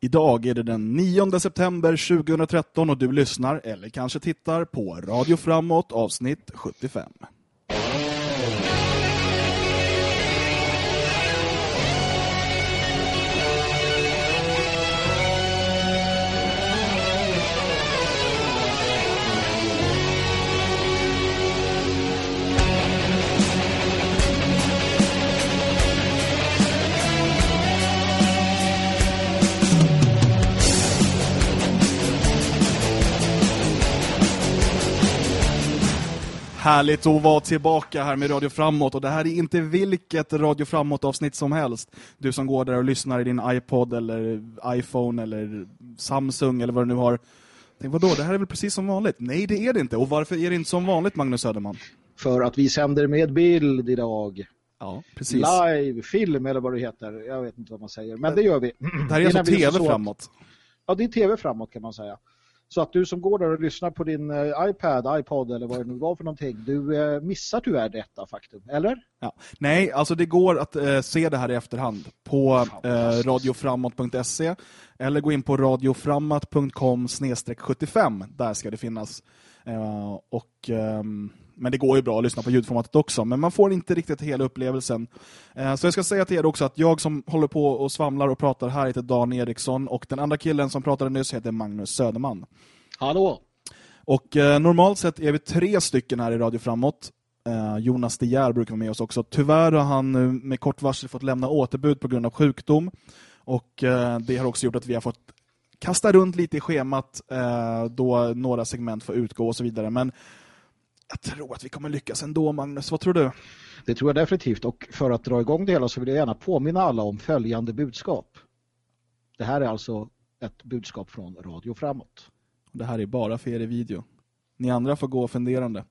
Idag är det den 9 september 2013 och du lyssnar eller kanske tittar på Radio Framåt avsnitt 75. Härligt att vara tillbaka här med Radio Framåt och det här är inte vilket Radio Framåt-avsnitt som helst. Du som går där och lyssnar i din iPod eller iPhone eller Samsung eller vad du nu har. Tänk, vadå, det här är väl precis som vanligt? Nej, det är det inte. Och varför är det inte som vanligt, Magnus Söderman? För att vi sänder med bild idag. Ja, precis. Live, film eller vad det heter. Jag vet inte vad man säger, men det gör vi. Det här är alltså tv så att- framåt. Ja, det är tv framåt kan man säga. Så att du som går där och lyssnar på din eh, iPad, iPod eller vad det nu var för någonting, du eh, missar tyvärr detta faktum, eller? Ja. Nej, alltså det går att eh, se det här i efterhand på eh, radioframåt.se eller gå in på radioframåt.com 75. Där ska det finnas. Eh, och, ehm, men det går ju bra att lyssna på ljudformatet också, men man får inte riktigt hela upplevelsen. Eh, så jag ska säga till er också att jag som håller på och svamlar och pratar här heter Dan Eriksson och den andra killen som pratade nyss heter Magnus Söderman. Hallå? Och eh, normalt sett är vi tre stycken här i Radio Framåt. Eh, Jonas De Geer brukar vara med oss också. Tyvärr har han nu med kort varsel fått lämna återbud på grund av sjukdom. Och det har också gjort att vi har fått kasta runt lite i schemat då några segment får utgå och så vidare. Men jag tror att vi kommer lyckas ändå, Magnus. Vad tror du? Det tror jag definitivt. Och för att dra igång det hela så vill jag gärna påminna alla om följande budskap. Det här är alltså ett budskap från Radio Framåt. Det här är bara för er i video. Ni andra får gå funderande.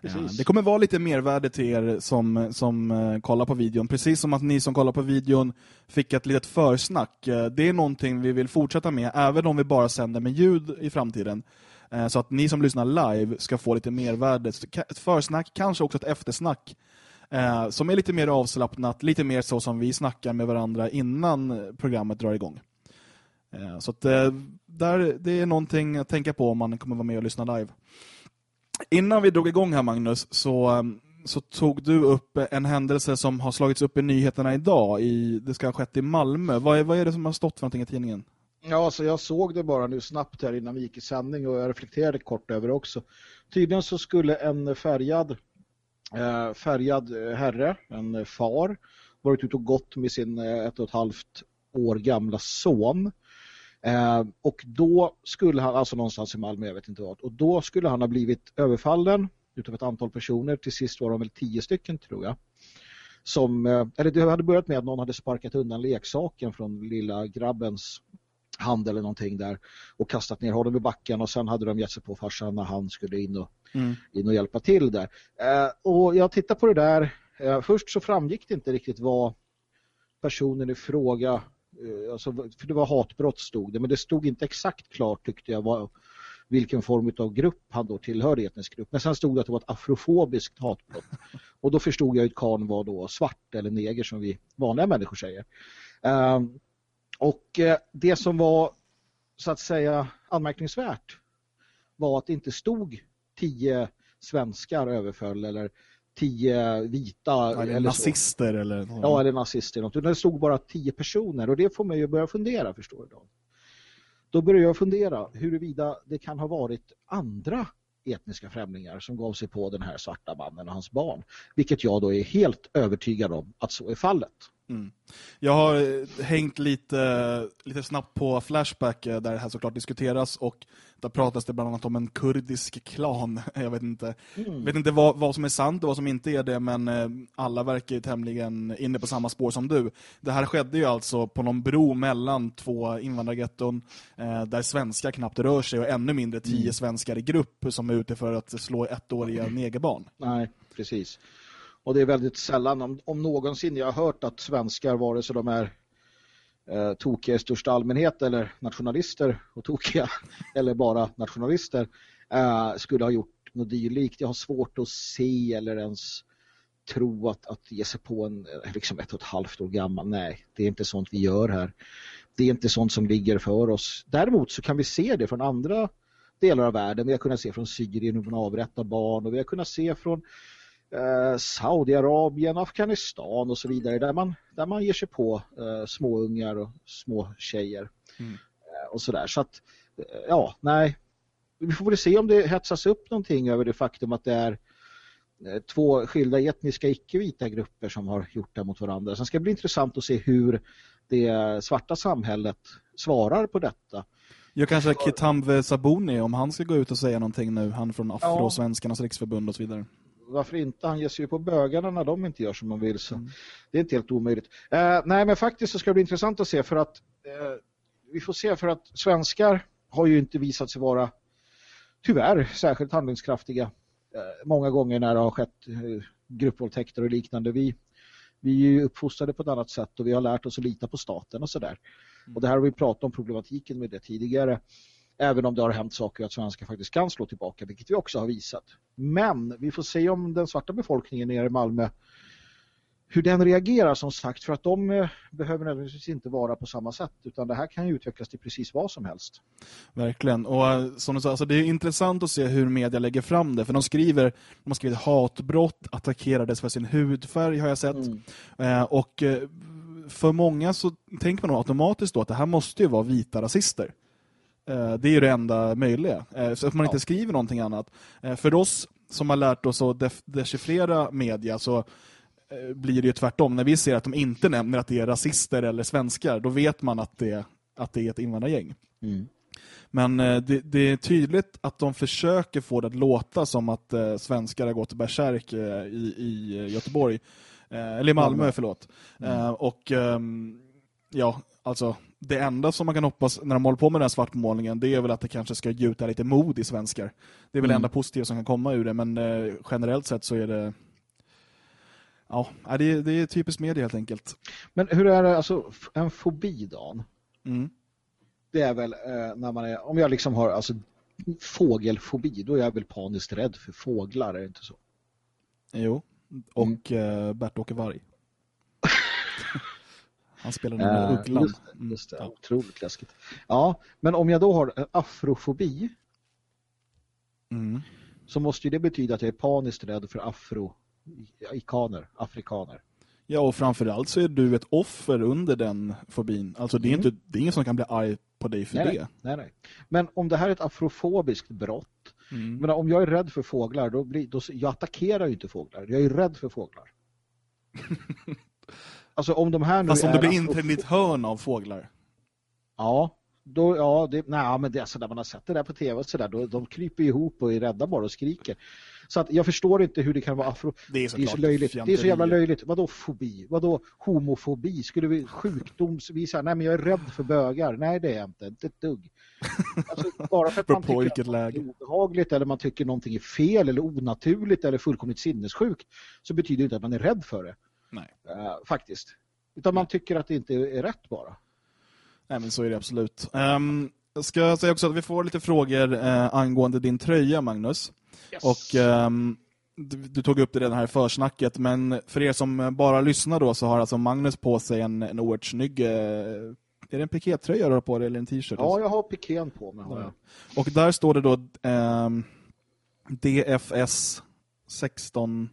Precis. Det kommer vara lite mervärde till er som, som eh, kollar på videon. Precis som att ni som kollar på videon fick ett litet försnack. Eh, det är någonting vi vill fortsätta med, även om vi bara sänder med ljud i framtiden. Eh, så att ni som lyssnar live ska få lite mervärde. Ett försnack, kanske också ett eftersnack. Eh, som är lite mer avslappnat, lite mer så som vi snackar med varandra innan programmet drar igång. Eh, så att, där, det är någonting att tänka på om man kommer vara med och lyssna live. Innan vi drog igång här Magnus så, ehm, så tog du upp en händelse som har slagits upp i nyheterna idag. I, det ska ha skett i Malmö. Vad är, vad är det som har stått för någonting i tidningen? Ja, så jag såg det bara nu snabbt här innan vi gick i sändning och jag reflekterade kort över det också. Tydligen så skulle en färgad, eh, färgad eh, herre, en far, varit ute och gått med sin eh, ett och ett halvt år gamla son. Eh, och då skulle han, alltså någonstans i Malmö, jag vet inte vart, och då skulle han ha blivit överfallen utav ett antal personer. Till sist var de väl tio stycken tror jag. Som, eh, eller det hade börjat med att någon hade sparkat undan leksaken från lilla grabbens hand eller någonting där och kastat ner honom i backen och sen hade de gett sig på farsan när han skulle in och, in och hjälpa till där. Eh, och jag tittar på det där. Eh, först så framgick det inte riktigt vad personen i fråga, eh, alltså, för det var hatbrott stod det, men det stod inte exakt klart tyckte jag vad, vilken form av grupp han då tillhörde, etnisk grupp. Men sen stod det att det var ett afrofobiskt hatbrott. Och då förstod jag att karln var då svart eller neger som vi vanliga människor säger. Ehm, och eh, det som var så att säga anmärkningsvärt var att det inte stod tio svenskar överföll eller tio vita Eller eller så. nazister eller... Ja, eller nazister. Något. Det stod bara tio personer och det får mig att börja fundera, förstår du. Då, då börjar jag fundera huruvida det kan ha varit andra etniska främlingar som gav sig på den här svarta mannen och hans barn. Vilket jag då är helt övertygad om att så är fallet. Mm. Jag har eh, hängt lite, lite snabbt på Flashback eh, där det här såklart diskuteras och där pratas det bland annat om en kurdisk klan. Jag vet inte, vet inte vad, vad som är sant och vad som inte är det men eh, alla verkar ju tämligen inne på samma spår som du. Det här skedde ju alltså på någon bro mellan två invandrargetton där svenskar knappt rör sig och ännu mindre tio svenskar i grupp som är ute för att slå ettåriga negerbarn. Nej, precis. Och det är väldigt sällan, om, om någonsin, jag har hört att svenskar, vare sig de är eh, tokiga i största allmänhet eller nationalister och tokiga, eller bara nationalister, eh, skulle ha gjort något dylikt. Jag har svårt att se eller ens tro att, att ge sig på en eh, liksom ett och ett halvt år gammal. Nej, det är inte sånt vi gör här. det är inte sånt som ligger för oss. Däremot så kan vi se det från andra delar av världen. Vi har kunnat se från Syrien hur man avrättar barn och vi har kunnat se från eh, Saudiarabien, Afghanistan och så vidare där man, där man ger sig på eh, småungar och små tjejer mm. eh, och sådär. Så att, eh, ja, nej. Vi får väl se om det hetsas upp någonting över det faktum att det är eh, två skilda etniska icke-vita grupper som har gjort det mot varandra. Sen ska det bli intressant att se hur det svarta samhället svarar på detta. Jag kanske Kitamve Sabuni om han ska gå ut och säga någonting nu, han från Afrosvenskarnas ja. riksförbund och så vidare. Varför inte? Han ger sig ju på bögarna när de inte gör som de vill så mm. det är inte helt omöjligt. Eh, nej men faktiskt så ska det bli intressant att se för att eh, vi får se för att svenskar har ju inte visat sig vara tyvärr särskilt handlingskraftiga eh, många gånger när det har skett eh, gruppvåldtäkter och liknande. Vi vi är ju uppfostrade på ett annat sätt och vi har lärt oss att lita på staten och sådär. Mm. Och det här har vi pratat om problematiken med det tidigare. Även om det har hänt saker att svenskar faktiskt kan slå tillbaka, vilket vi också har visat. Men vi får se om den svarta befolkningen nere i Malmö hur den reagerar som sagt för att de eh, behöver nödvändigtvis inte vara på samma sätt utan det här kan ju utvecklas till precis vad som helst. Verkligen och eh, som du sa, alltså det är intressant att se hur media lägger fram det för de skriver, de har skrivit hatbrott, attackerades för sin hudfärg har jag sett mm. eh, och eh, för många så tänker man automatiskt då att det här måste ju vara vita rasister. Eh, det är ju det enda möjliga, eh, så att man inte skriver någonting annat. för oss som har lärt oss att dechiffrera media så Eh, blir det ju tvärtom. När vi ser att de inte nämner att det är rasister eller svenskar, då vet man att det, att det är ett invandrargäng. Mm. Men eh, det, det, är tydligt att de försöker få det att låta som att eh, svenskar har gått bärsärk eh, i, i Göteborg. Eh, eller i Malmö, Malmö. förlåt. Mm. Eh, och ehm, ja, alltså det enda som man kan hoppas när de håller på med den här svartmålningen det är väl att det kanske ska gjuta lite mod i svenskar. Det är väl mm. det enda positiva som kan komma ur det, men generellt sett så är det Ja, det är, det är typiskt media helt enkelt. Men hur är det, alltså en fobi Dan? Mm. Det är väl eh, när man är, om jag liksom har alltså fågelfobi, då är jag väl paniskt rädd för fåglar, är det inte så? Jo, och mm. eh, Bert-Åke Varg. Han spelar med uh, Ugglan. Just, mm. just det, ja. otroligt läskigt. Ja, men om jag då har afrofobi mm. så måste ju det betyda att jag är paniskt rädd för afro ikaner, afrikaner. Ja, och framförallt så är du ett offer under den fobin. Alltså det är, mm. inte, det är ingen som kan bli arg på dig för nej, det. Nej, nej. Men om det här är ett afrofobiskt brott, mm. men om jag är rädd för fåglar, då blir, då, jag attackerar ju inte fåglar. Jag är rädd för fåglar. alltså om de här nu Alltså om du blir inträdd i ett hörn av fåglar. Ja, då, ja, det, nej, men det, alltså, när man har sett det där på tv så där, då, de kryper ihop och är rädda bara och skriker. Så att jag förstår inte hur det kan vara afro. Det är, det är så löjligt. Det är så jävla löjligt. Vadå fobi? Vadå homofobi? Skulle vi sjukdomsvisa? Nej, men jag är rädd för bögar. Nej, det är jag inte. Inte ett dugg. Alltså, bara för att man tycker att det är obehagligt eller man tycker någonting är fel eller onaturligt eller fullkomligt sinnessjukt så betyder det inte att man är rädd för det. Nej. Uh, faktiskt. Utan man tycker att det inte är rätt bara. Nej, men så är det absolut. Um, ska jag säga också att vi får lite frågor uh, angående din tröja, Magnus. Yes. Och um, du, du, tog upp det redan här i försnacket, men för er som bara lyssnar då så har alltså Magnus på sig en, en oerhört snygg... Uh, är det en pikétröja du har på dig eller en t-shirt? Ja, jag har pikén på mig. Ja. Och där står det då um, DFS 16...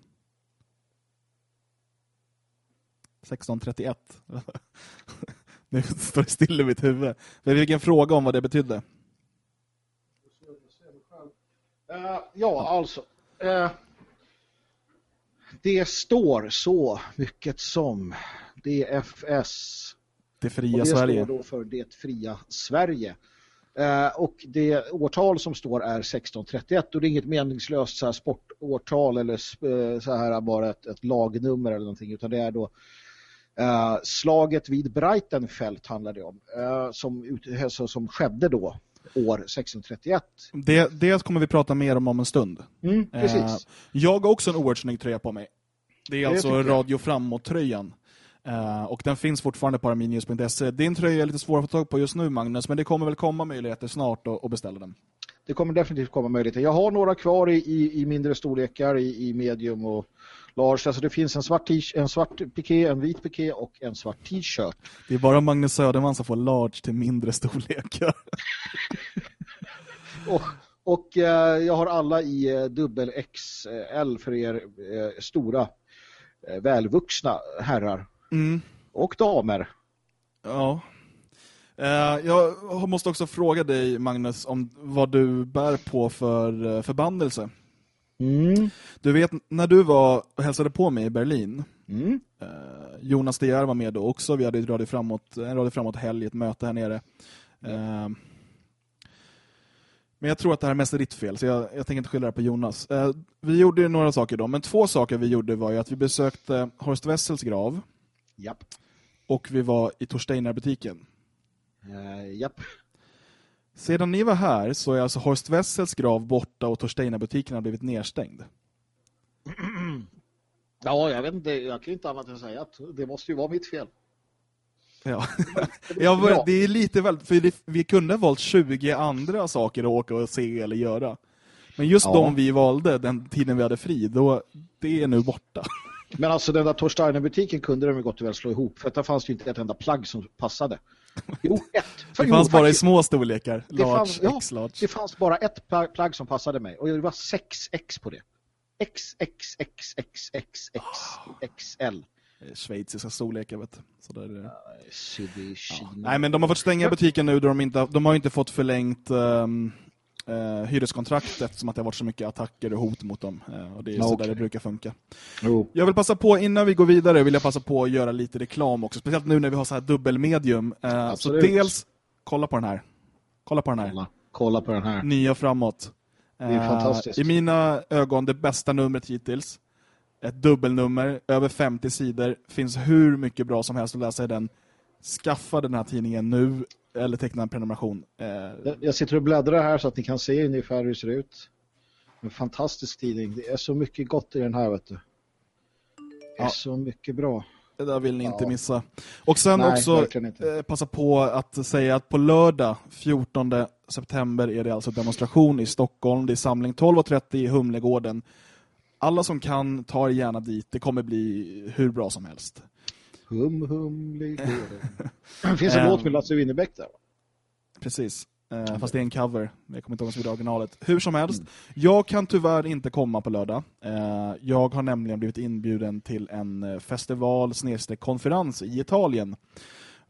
1631. nu står det still i mitt huvud. Jag fick en fråga om vad det betydde. Uh, ja, alltså. Uh, det står så mycket som DFS. Det fria det Sverige. Det står då för det fria Sverige. Uh, och det årtal som står är 1631 och det är inget meningslöst så här sportårtal eller så här bara ett, ett, lagnummer eller någonting utan det är då uh, slaget vid Breitenfeld handlar det om uh, som, som skedde då år 1631. Det, det kommer vi prata mer om om en stund. Mm, precis. Eh, jag har också en oerhört snygg tröja på mig. Det är det alltså Radio Framåt-tröjan. Uh, och den finns fortfarande på arminius.se. Din tröja är lite svår att få tag på just nu, Magnus, men det kommer väl komma möjligheter snart att, att beställa den. det kommer definitivt komma möjligheter. Jag har några kvar i, i, i mindre storlekar, i, i medium och large. Alltså det finns en svart, en svart piké, en vit piké och en svart t-shirt. Det är bara Magnus Söderman som får large till mindre storlekar. och, och eh, jag har alla i eh, dubbel XL för er eh, stora välvuxna herrar. Mm. Och damer. Ja. Jag måste också fråga dig, Magnus, om vad du bär på för förbannelse. Mm. Du vet, när du var och hälsade på mig i Berlin, mm. eh, Jonas De var med då också. Vi hade ett radio framåt, en radio framåt helg, ett möte här nere. Eh, men jag tror att det här är mest ditt fel, så jag, jag tänker inte skylla det på Jonas. Eh, vi gjorde några saker då, men två saker vi gjorde var ju att vi besökte Horst Wessels grav. Japp. Och vi var i Torsteiner-butiken. Uh, japp. Sedan ni var här så är alltså Horst Wessels grav borta och Torsteiner-butiken har blivit nedstängd. Ja, jag vet inte. Jag kan inte annat än säga att det måste ju vara mitt fel. Ja, ja det är lite väl, för vi kunde ha valt 20 andra saker att åka och se eller göra. Men just ja. de vi valde, den tiden vi hade fri, då, det är nu borta. Men alltså den där Torsteiner-butiken kunde de gott och väl slå ihop. För där fanns ju inte ett enda plagg som passade. Jo, ett. För, det fanns jo, bara faktiskt. i små storlekar. Det, large, fanns, ja, det fanns bara ett plagg som passade mig. Och det var 6X på det. XXXXXXXL. Schweiziska storlekar vet du. Så där är det. Ja. Nej men de har fått stänga butiken nu då de inte de har inte fått förlängt um, uh, hyreskontrakt eftersom att det har varit så mycket attacker och hot mot dem. Uh, och det är okay. så där det brukar funka. Oh. Jag vill passa på, innan vi går vidare vill jag passa på att göra lite reklam också. Speciellt nu när vi har så här dubbelmedium. Uh, så dels, kolla på den här. Kolla på den här. Kolla, kolla på den här. Nya framåt. Det är fantastiskt. I mina ögon det bästa numret hittills. Ett dubbelnummer, över 50 sidor. Finns hur mycket bra som helst att läsa i den. Skaffa den här tidningen nu eller teckna en prenumeration. Jag sitter och bläddrar här så att ni kan se ungefär hur det ser ut. En fantastisk tidning. Det är så mycket gott i den här, vet du. Det är ja. så mycket bra. Det där vill ni inte missa. Och sen Nej, också eh, passa på att säga att på lördag 14 september är det alltså demonstration i Stockholm. Det är samling 12.30 i Humlegården. Alla som kan tar gärna dit. Det kommer bli hur bra som helst. Hum, Humlegården. det finns en låt med Lasse Winnerbäck där. Precis. Eh, fast det är en cover. Jag kommer inte ihåg vad originalet. Hur som helst. Mm. Jag kan tyvärr inte komma på lördag. Eh, jag har nämligen blivit inbjuden till en eh, festival konferens i Italien.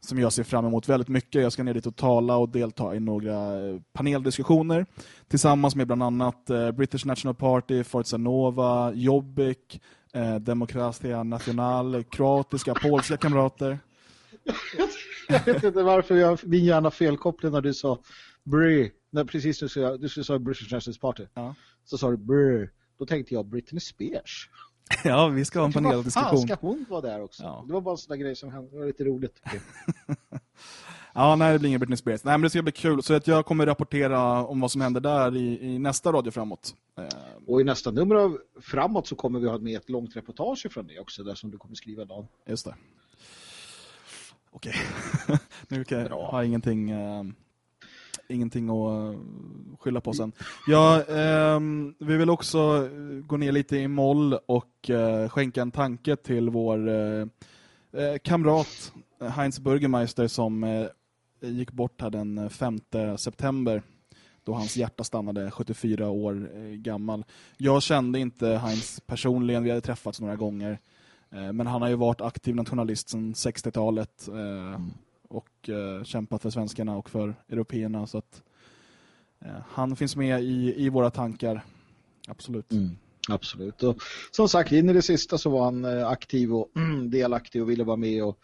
Som jag ser fram emot väldigt mycket. Jag ska ner dit och tala och delta i några eh, paneldiskussioner. Tillsammans med bland annat eh, British National Party, Forza Nova, Jobbik, eh, Demokratia National, kroatiska, polska kamrater. jag vet inte varför jag, din hjärna felkopplade när du sa Bry. När precis du sa, du sa British National Party. Ja. Så sa du Bry. Då tänkte jag Britney Spears. Ja, vi ska ha en paneldiskussion. Vad ska hon vara där också? Ja. Det var bara en sån där grej som hände. Det var lite roligt. ja, nej, det blir ingen Britney Spears. Nej, men det ska bli kul. Så att jag kommer rapportera om vad som händer där i, i nästa radio framåt. Eh, Och i nästa nummer av Framåt så kommer vi ha med ett långt reportage från det också, där som du kommer skriva idag. Just det. Okej. Okay. nu kan jag ha ingenting... Uh, ingenting att eh, skylla på sen. Ja, eh, vi vill också gå ner lite i moll och eh, skänka en tanke till vår eh, kamrat Heinz Burgermeister som gick bort här den 5 september då hans hjärta stannade 74 år gammal. Jag kände inte Heinz personligen, vi hade träffats några gånger. Men han har ju varit aktiv nationalist sedan 60-talet. Mm och eh, kämpat för svenskarna och för européerna så att eh, han finns med i, i våra tankar. Absolut. Mm, absolut. Och som sagt, in i det sista så var han eh, aktiv och delaktig och ville vara med och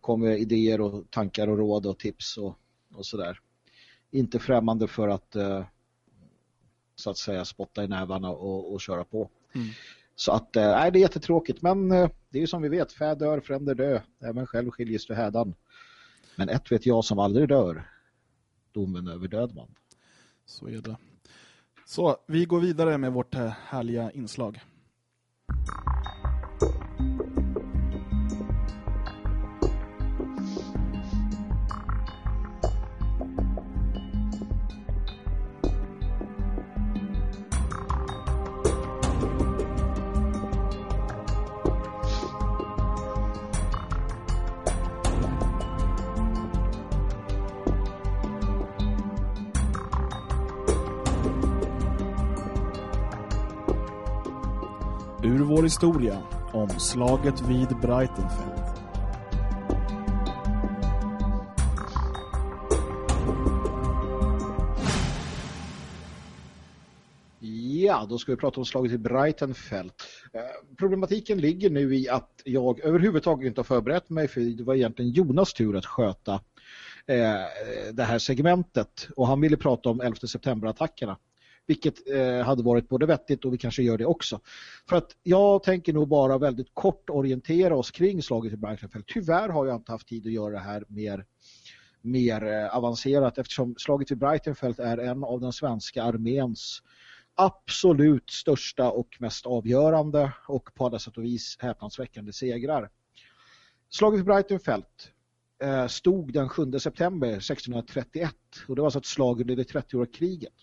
kom med idéer och tankar och råd och tips och, och sådär. Inte främmande för att eh, så att säga spotta i nävarna och, och köra på. Mm. Så att, eh, nej, det är jättetråkigt. Men det är ju som vi vet, fär dör, fränder dö. Även själv skiljes du hädan. Men ett vet jag som aldrig dör. Domen över död man. Så är det. Så, vi går vidare med vårt eh, härliga inslag. Vår historia om slaget vid Breitenfeld. Ja, då ska vi prata om slaget vid Breitenfeld. Eh, problematiken ligger nu i att jag överhuvudtaget inte har förberett mig för det var egentligen Jonas tur att sköta eh, det här segmentet och han ville prata om 11 september-attackerna vilket eh, hade varit både vettigt och vi kanske gör det också. För att jag tänker nog bara väldigt kort orientera oss kring slaget i Breitenfeld. Tyvärr har jag inte haft tid att göra det här mer, mer eh, avancerat eftersom slaget i Breitenfeld är en av den svenska arméns absolut största och mest avgörande och på alla sätt och vis häpnadsväckande segrar. Slaget vid Breitenfeld eh, stod den 7 september 1631 och det var alltså ett slag under det 30-åriga kriget.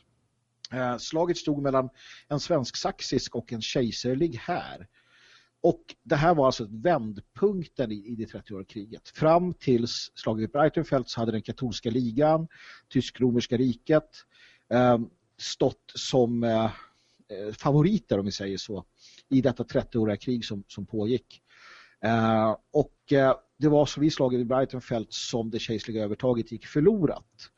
Eh, slaget stod mellan en svensk-saxisk och en kejserlig här. Och det här var alltså vändpunkten i, i det 30-åriga kriget. Fram till slaget vid Breitenfeld så hade den katolska ligan, tysk-romerska riket, eh, stått som eh, eh favoriter om vi säger så i detta 30-åriga krig som, som pågick. Eh, och eh, det var så vid slaget vid Breitenfeld som det kejserliga övertaget gick förlorat.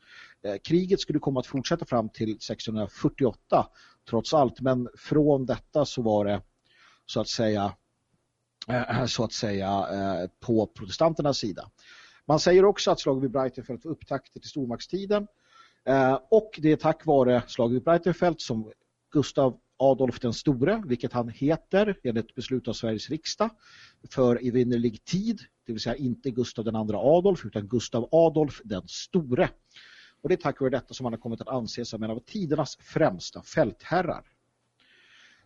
Eh, kriget skulle komma att fortsätta fram till 1648 trots allt men från detta så var det så att säga eh, så att säga eh, på protestanternas sida. Man säger också att slaget vid Breitenfeld var upptakter till stormaktstiden och det är tack vare slaget vid Breitenfeld som Gustav Adolf den store, vilket han heter enligt beslut av Sveriges riksdag för evinnerlig tid, det vill säga inte Gustav den andra Adolf utan Gustav Adolf den store. Och det är tack vare detta som han har kommit att anses som en av tidernas främsta fältherrar.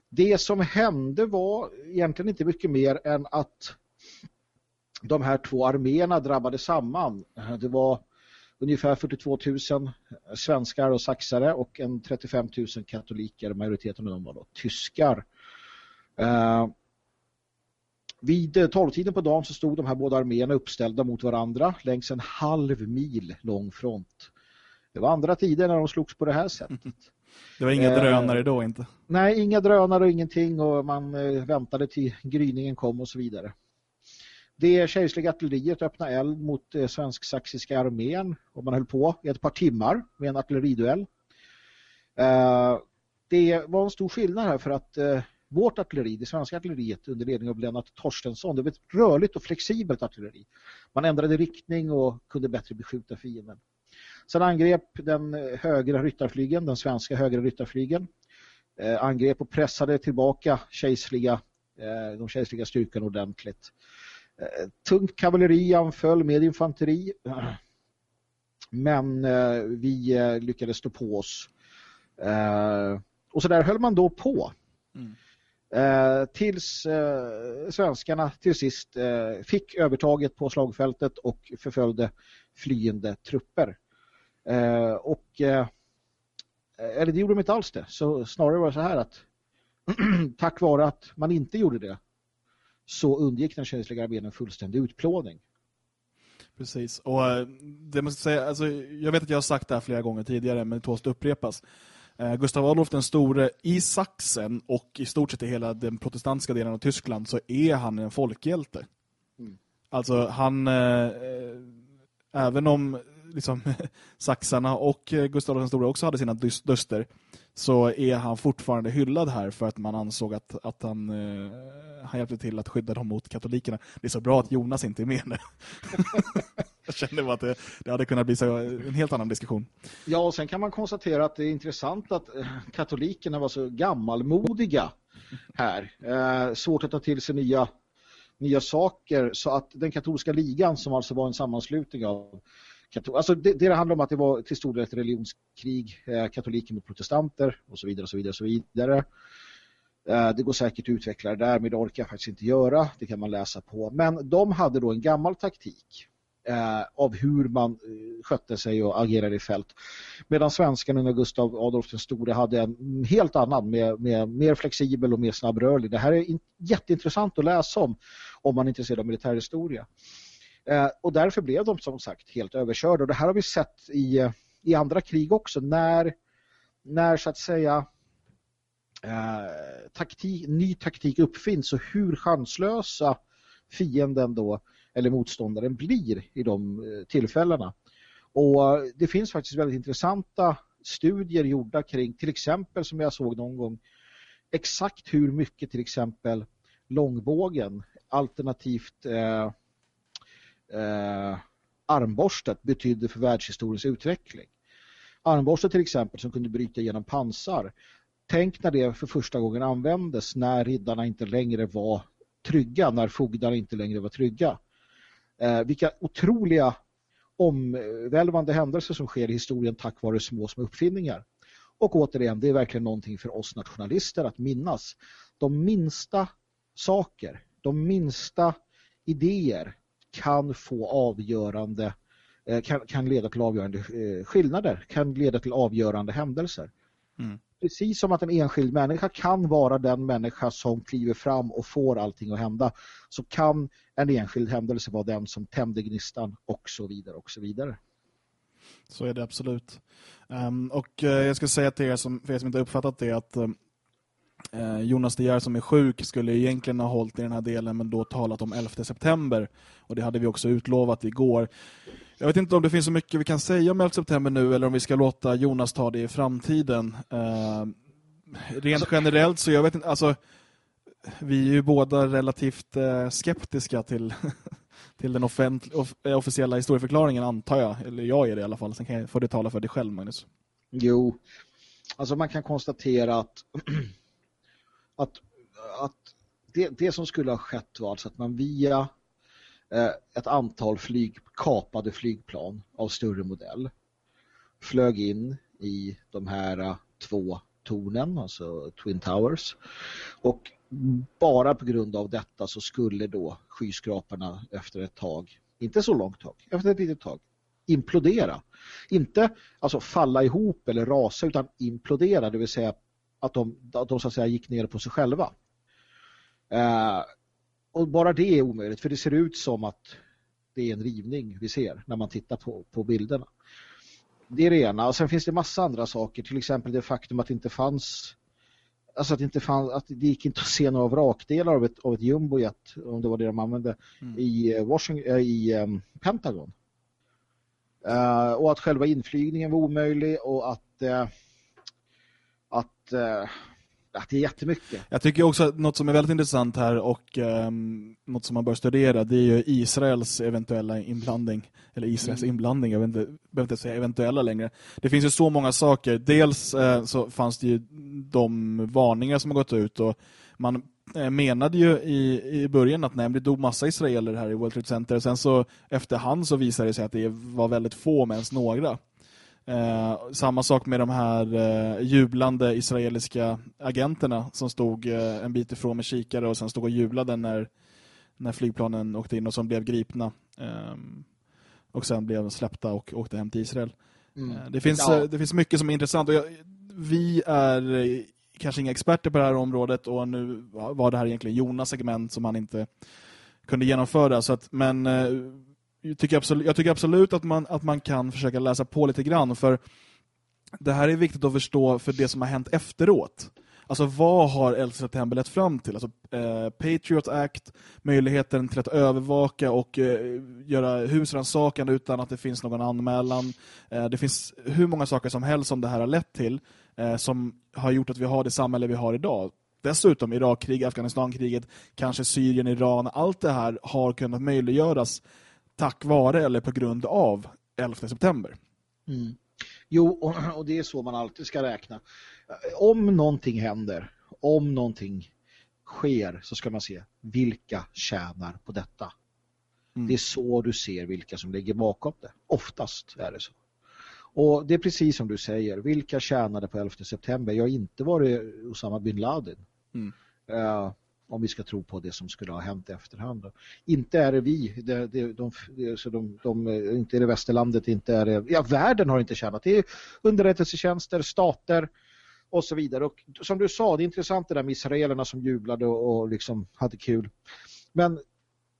Det som hände var egentligen inte mycket mer än att de här två arméerna drabbade samman. Det var ungefär 42 000 svenskar och saxare och en 35 000 katoliker. Majoriteten av dem var då tyskar. Eh, vid 12-tiden på dagen så stod de här båda arméerna uppställda mot varandra längs en halv mil lång front. Det var andra tider när de slogs på det här sättet. Det var inga uh, drönare då inte? Nej, inga drönare och ingenting och man uh, väntade till gryningen kom och så vidare. Det kejserliga artilleriet öppnade eld mot eh, svensk-saxiska armén och man höll på i ett par timmar med en artilleriduell. Eh, det var en stor skillnad här för att eh, vårt artilleri, det svenska artilleriet under ledning av Lennart Torstensson, det var ett rörligt och flexibelt artilleri. Man ändrade riktning och kunde bättre beskjuta fienden. Sen angrep den högra ryttarflygen, den svenska högra ryttarflygen, angrep och pressade tillbaka kejserliga, de kejserliga styrkan ordentligt. Eh, tungt kavalleri anföll med infanteri. Men eh, vi eh, lyckades stå på oss. och så där höll man då på. Mm. tills svenskarna till sist fick övertaget på slagfältet och förföljde flyende trupper. Och eller det gjorde de inte alls det. Så snarare var det så här att tack vare att man inte gjorde det så undgick den kejserliga armén en fullständig utplåning. Precis, och eh, det måste säga, alltså, jag vet att jag har sagt det här flera gånger tidigare men det tåls upprepas. Eh, Gustav Adolf den store i Sachsen och i stort sett i hela den protestantiska delen av Tyskland så är han en folkhjälte. Mm. Alltså han, eh, eh även om liksom, saxarna och eh, Gustav den store också hade sina duster så är han fortfarande hyllad här för att man ansåg att, att han, eh, han hjälpte till att skydda dem mot katolikerna. Det är så bra att Jonas inte är med nu. Jag kände bara att det, det, hade kunnat bli så, eh, en helt annan diskussion. Ja, och sen kan man konstatera att det är intressant att eh, katolikerna var så gammalmodiga här. Eh, svårt att ta till sig nya, nya saker så att den katolska ligan som alltså var en sammanslutning av Alltså det, det handlar om att det var till stor del ett religionskrig, eh, katoliker mot protestanter och så vidare och så vidare och så vidare. Eh, det går säkert att utveckla det där, men det orkar jag faktiskt inte göra. Det kan man läsa på. Men de hade då en gammal taktik eh, av hur man eh, skötte sig och agerade i fält. Medan svenskarna under Gustav Adolf den store hade en helt annan, med, med mer flexibel och mer snabbrörlig. Det här är in, jätteintressant att läsa om, om man är intresserad av militärhistoria. historia. Eh, och därför blev de som sagt helt överkörda. Och det här har vi sett i, eh, i andra krig också. När, när så att säga eh, taktik, ny taktik uppfinns och hur chanslösa fienden då eller motståndaren blir i de eh, tillfällena. Och det finns faktiskt väldigt intressanta studier gjorda kring till exempel som jag såg någon gång exakt hur mycket till exempel långbågen alternativt eh, eh, armborstet betydde för världshistoriens utveckling. Armborstet till exempel som kunde bryta genom pansar. Tänk när det för första gången användes när riddarna inte längre var trygga, när fogdarna inte längre var trygga. Eh, vilka otroliga omvälvande händelser som sker i historien tack vare små, små uppfinningar. Och återigen, det är verkligen någonting för oss nationalister att minnas. De minsta saker, de minsta idéer kan få avgörande eh, kan, kan leda till avgörande eh, skillnader, kan leda till avgörande händelser. Mm. Precis som att en enskild människa kan vara den människa som kliver fram och får allting att hända så kan en enskild händelse vara den som tände gnistan och så vidare och så vidare. Så är det absolut. Um, och uh, jag ska säga till er som, för er som inte har uppfattat det att um, Eh, Jonas De Geer som är sjuk skulle egentligen ha hållit i den här delen men då talat om 11 september. Och det hade vi också utlovat igår. Jag vet inte om det finns så mycket vi kan säga om 11 september nu eller om vi ska låta Jonas ta det i framtiden. Eh, rent generellt så jag vet inte, alltså vi är ju båda relativt eh, skeptiska till, till den off eh, officiella historieförklaringen antar jag. Eller jag är det i alla fall. Sen kan jag få det tala för dig själv Magnus. Jo, alltså man kan konstatera att att, att det, det som skulle ha skett var alltså att man via eh, ett antal flyg, kapade flygplan av större modell flög in i de här eh, två tornen, alltså Twin Towers. Och bara på grund av detta så skulle då skyskraporna efter ett tag, inte så långt tag, efter ett litet tag, implodera. Inte alltså falla ihop eller rasa utan implodera, det vill säga att de, att de så att säga gick ner på sig själva. Eh, och bara det är omöjligt för det ser ut som att det är en rivning vi ser när man tittar på, på bilderna. Det är det ena. Och sen finns det massa andra saker. Till exempel det faktum att det inte fanns alltså att det inte fanns att det gick inte att se några vrakdelar av ett, av ett jumbojet om det var det de använde mm. i, eh, Washington, äh, i um, Pentagon. Uh, och att själva inflygningen var omöjlig och att uh, att uh, Ja, det är jättemycket. Jag tycker också att något som är väldigt intressant här och um, något som man bör studera det är ju Israels eventuella inblandning. Eller Israels mm. inblandning, jag behöver inte säga eventuella längre. Det finns ju så många saker. Dels uh, så fanns det ju de varningar som har gått ut och man uh, menade ju i, i början att nej, det dog massa israeler här i World Trade Center. Sen så efterhand så visade det sig att det var väldigt få, men ens några. Eh, samma sak med de här eh, jublande israeliska agenterna som stod eh, en bit ifrån med kikare och sen stod och jublade när, när flygplanen åkte in och som blev gripna. Ehm, och sen blev släppta och åkte hem till Israel. Mm. Eh, det, finns, ja. Eh, det finns mycket som är intressant och jag, vi är eh, kanske inga experter på det här området och nu var det här egentligen Jonas segment som han inte kunde genomföra. Så att, men jag tycker absolut, jag tycker absolut att, man, att man kan försöka läsa på lite grann för det här är viktigt att förstå för det som har hänt efteråt. Alltså vad har 11 september lett fram till? Alltså eh, Patriot Act, möjligheten till att övervaka och eh, göra husrannsakan utan att det finns någon anmälan. Eh, det finns hur många saker som helst som det här har lett till eh, som har gjort att vi har det samhälle vi har idag. Dessutom Irakkrig, Afghanistankriget, kanske Syrien, Iran, allt det här har kunnat möjliggöras tack vare eller på grund av 11 september. Mm. Jo, och, det är så man alltid ska räkna. Om någonting händer, om någonting sker så ska man se vilka tjänar på detta. Mm. Det är så du ser vilka som ligger bakom det. Oftast är det så. Och det är precis som du säger. Vilka tjänade på 11 september? Jag har inte varit Osama bin Laden. Mm. Om vi ska tro på det som skulle ha hänt i efterhand. Inte är det vi, det, det, de, så de, de, inte är det västerlandet, inte är det, ja världen har inte tjänat. Det är underrättelsetjänster, stater och så vidare. Och som du sa, det är intressant det där med israelerna som jublade och, och liksom hade kul. Men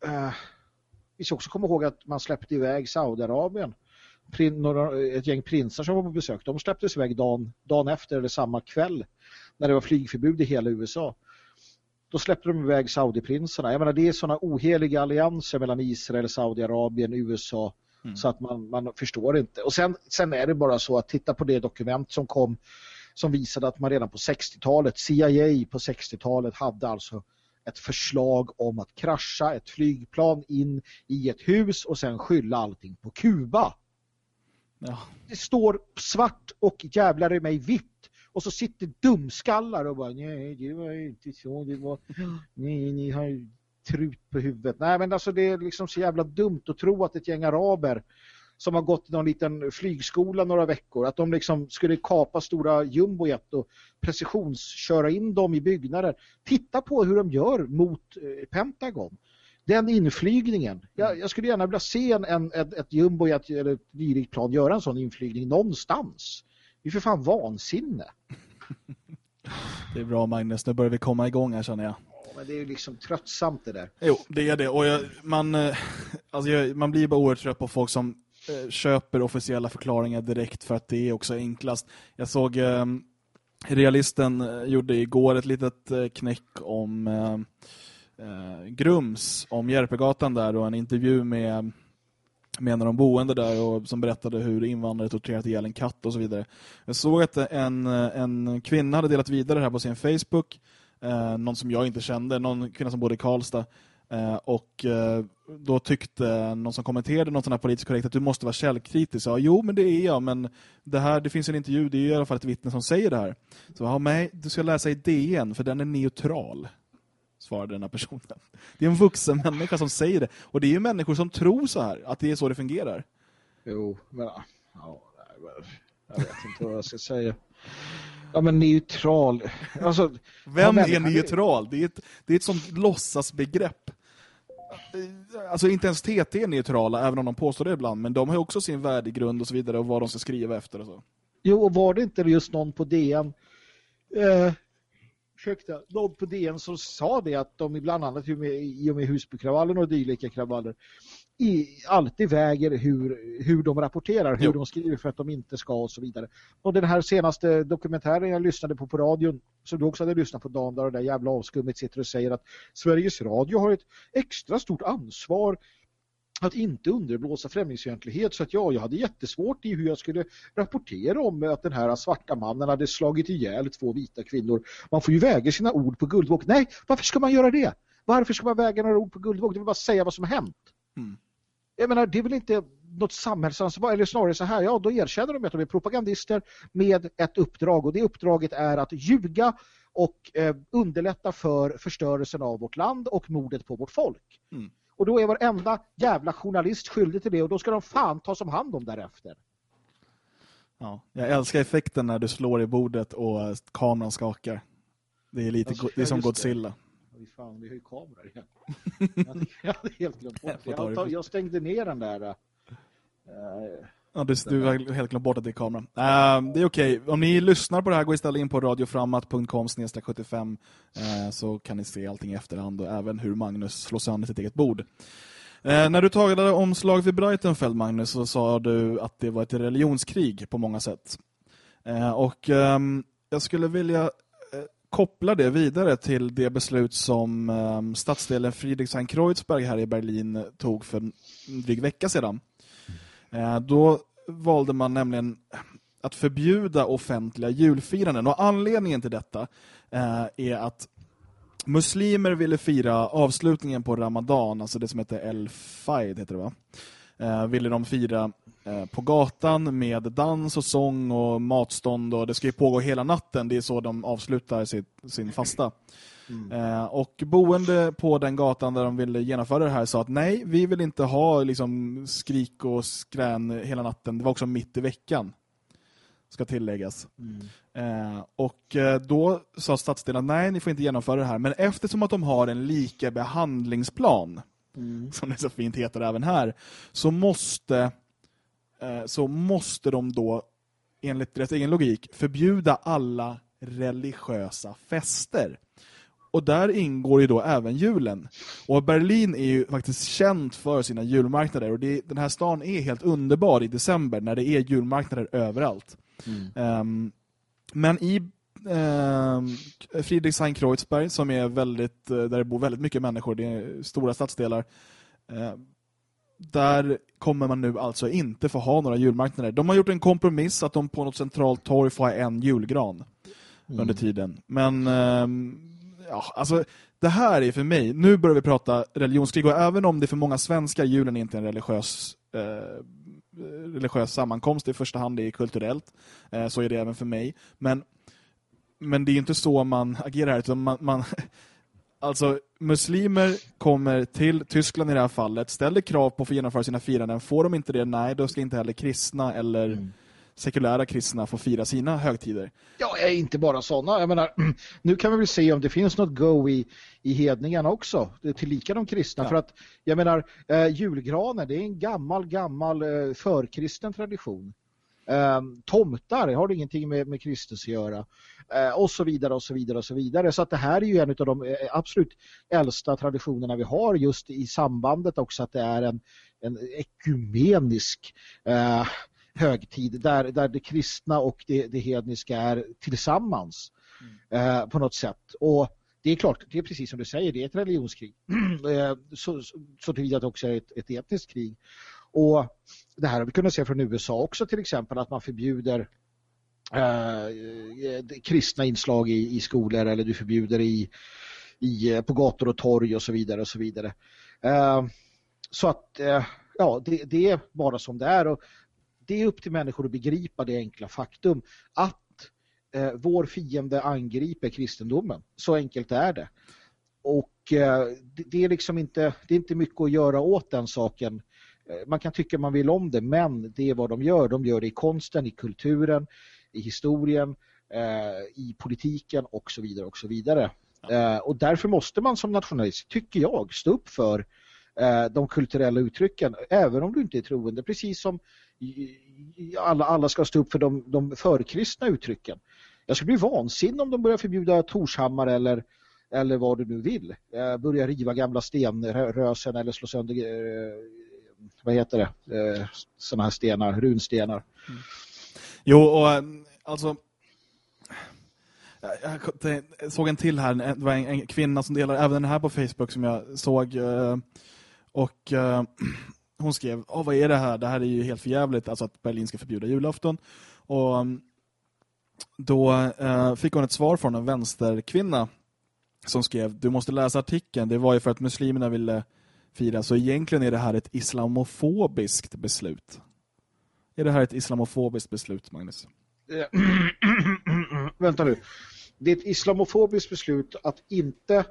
eh, vi ska också komma ihåg att man släppte iväg Saudiarabien. Prin, några, ett gäng prinsar som var på besök, de släpptes iväg dagen, dagen efter eller samma kväll när det var flygförbud i hela USA. Då släppte de iväg Saudiprinsarna. Jag menar, det är sådana oheliga allianser mellan Israel, Saudiarabien, USA mm. så att man, man förstår inte. Och sen, sen är det bara så att titta på det dokument som kom som visade att man redan på 60-talet, CIA på 60-talet hade alltså ett förslag om att krascha ett flygplan in i ett hus och sen skylla allting på Kuba. Ja. Det står svart och jävlar i mig vitt. Och så sitter dumskallar och bara nej det var inte så, det var nej ni har trut på huvudet. Nej men alltså det är liksom så jävla dumt att tro att ett gäng araber som har gått i någon liten flygskola några veckor att de liksom skulle kapa stora jumbojet och precisionsköra in dem i byggnader. Titta på hur de gör mot eh, Pentagon. Den inflygningen. Jag, jag skulle gärna vilja se en, en, ett, ett jumbojet eller ett dyrikt plan göra en sån inflygning någonstans. Det är för fan vansinne. Det är bra Magnus, nu börjar vi komma igång här känner jag. men det är ju liksom tröttsamt det där. Jo, det är det. Och jag, man, eh, alltså jag, man blir bara oerhört trött på folk som eh, köper officiella förklaringar direkt för att det är också enklast. Jag såg eh, Realisten eh, gjorde igår ett litet eh, knäck om eh, Grums, om Järpegatan där och en intervju med med en av de boende där och som berättade hur invandrare torterat ihjäl en katt och så vidare. Jag såg att en, en kvinna hade delat vidare det här på sin Facebook. Eh, någon som jag inte kände, någon kvinna som bodde i Karlstad. Eh, och eh, då tyckte någon som kommenterade något sån här politiskt korrekt att du måste vara källkritisk. Ja, jo, men det är jag, men det här, det finns en intervju, det är i alla fall ett vittne som säger det här. Så ja, mig, du ska läsa i DN, för den är neutral svarade den här personen. Det är en vuxen människa som säger det. Och det är ju människor som tror så här, att det är så det fungerar. Jo, men ja, jag vet inte vad jag ska säga. Ja, men neutral. Alltså, Vem är neutral? Det är ett, det är ett sånt låtsasbegrepp. Alltså inte ens TT är neutrala, även om de påstår det ibland. Men de har också sin värdegrund och så vidare och vad de ska skriva efter och så. Jo, och var det inte just någon på DN eh, ursäkta, någon på DN som sa det att de ibland annat i och med Husbykravallen och dylika kravaller i, alltid väger hur, hur de rapporterar, hur jo. de skriver för att de inte ska och så vidare. Och den här senaste dokumentären jag lyssnade på på radion, som du också hade lyssnat på dagen där det där jävla avskummet sitter och säger att Sveriges Radio har ett extra stort ansvar att inte underblåsa främlingsfientlighet så att ja, jag hade jättesvårt i hur jag skulle rapportera om att den här svarta mannen hade slagit ihjäl två vita kvinnor. Man får ju väga sina ord på guldvåg. Nej, varför ska man göra det? Varför ska man väga några ord på guldvåg? Det vill bara säga vad som har hänt. Mm. Jag menar, det är väl inte något samhällsansvar, eller snarare så här, ja då erkänner de att de är propagandister med ett uppdrag och det uppdraget är att ljuga och eh, underlätta för förstörelsen av vårt land och mordet på vårt folk. Mm. Och då är varenda jävla journalist skyldig till det och då ska de fan ta som hand om därefter. Ja, jag älskar effekten när du slår i bordet och kameran skakar. Det är lite alltså, det är som Godzilla. Det. Fan, vi har ju kameror igen. jag hade helt glömt bort det. Jag, jag stängde ner den där. Uh, Ja, du, du har helt glömt bort att det är kameran. Uh, det är okej. Okay. Om ni lyssnar på det här, gå istället in på radioframmat.com 75 uh, så kan ni se allting i efterhand och även hur Magnus slår sönder sitt eget bord. Uh, när du talade om slag vid Breitenfeld, Magnus, så sa du att det var ett religionskrig på många sätt. Uh, och um, jag skulle vilja uh, koppla det vidare till det beslut som um, stadsdelen Friedrichshain-Kreuzberg här i Berlin tog för en dryg vecka sedan. Eh, då valde man nämligen eh, att förbjuda offentliga julfiranden. Och anledningen till detta eh, är att muslimer ville fira avslutningen på Ramadan, alltså det som heter El-Faid heter det va? Ville de fira på gatan med dans och sång och matstånd och det ska ju pågå hela natten. Det är så de avslutar sitt, sin fasta. Mm. Eh, och boende på den gatan där de ville genomföra det här sa att nej, vi vill inte ha liksom, skrik och skrän hela natten. Det var också mitt i veckan, ska tilläggas. Mm. Eh, och eh, då sa stadsdelen nej, ni får inte genomföra det här. Men eftersom att de har en lika behandlingsplan, mm. som det så fint heter även här, så måste, eh, så måste de då enligt deras egen logik förbjuda alla religiösa fester. Och där ingår ju då även julen. Och Berlin är ju faktiskt känt för sina julmarknader. Och det, den här stan är helt underbar i december när det är julmarknader överallt. Mm. Um, men i eh, Friedrichshain Kreuzberg som är väldigt, eh, där det bor väldigt mycket människor, det är stora stadsdelar. Eh, där kommer man nu alltså inte få ha några julmarknader. De har gjort en kompromiss att de på något centralt torg får ha en julgran mm. under tiden. Men eh, ja, alltså det här är för mig, nu börjar vi prata religionskrig och även om det för många svenskar julen är inte en religiös eh, religiös sammankomst i första hand, det är kulturellt. Eh, så är det även för mig. Men, men det är inte så man agerar utan man, man Alltså, muslimer kommer till Tyskland i det här fallet, ställer krav på att få genomföra sina firanden. Får de inte det, nej, då ska inte heller kristna eller mm sekulära kristna få fira sina högtider. Ja, inte bara sådana. Jag menar, nu kan vi väl se om det finns något go i, i hedningarna också, tillika de kristna. Ja. För att, jag menar, eh, julgranen, det är en gammal, gammal eh, förkristen tradition. Eh, tomtar har det ingenting med, med Kristus att göra. Eh, och så vidare och så vidare och så vidare. Så att det här är ju en av de eh, absolut äldsta traditionerna vi har just i sambandet också att det är en, en ekumenisk eh, högtid där, där det kristna och det, det hedniska är tillsammans mm. eh, på något sätt. Och det är klart, det är precis som du säger, det är ett religionskrig. Eh, så, så, så tillvida att det också är ett, ett etniskt krig. Och det här har vi kunnat se från USA också till exempel att man förbjuder eh, kristna inslag i, i skolor eller du förbjuder i, i, på gator och torg och så vidare och så vidare. Eh, så att eh, ja, det, det, är bara som det är och det är upp till människor att begripa det enkla faktum att eh, vår fiende angriper kristendomen. Så enkelt är det. Och eh, det, det, är liksom inte, det är inte mycket att göra åt den saken man kan tycka man vill om det men det är vad de gör. De gör det i konsten, i kulturen, i historien, eh, i politiken och så vidare och så vidare. Ja. Eh, och därför måste man som nationalist, tycker jag, stå upp för eh, de kulturella uttrycken, även om du inte är troende, precis som alla, alla ska stå upp för de, de förkristna uttrycken. Jag skulle bli vansinnig om de börjar förbjuda Torshammar eller, eller vad du nu vill. Eh, börja riva gamla stenrösen eller slå sönder eh, vad heter det? Eh, sådana här stenar, runstenar. Mm. Jo, och eh, alltså jag såg en till här, det var en, en, kvinna som delar även den här på Facebook som jag såg eh, och eh, hon skrev, oh, vad är det här? Det här är ju helt förjävligt, alltså att Berlin ska förbjuda julafton. Och mm, då eh, fick hon ett svar från en vänsterkvinna som skrev, du måste läsa artikeln, det var ju för att muslimerna ville fira, så egentligen är det här ett islamofobiskt beslut. Är det här ett islamofobiskt beslut, Magnus? Eh, vänta nu. Det är ett islamofobiskt beslut att inte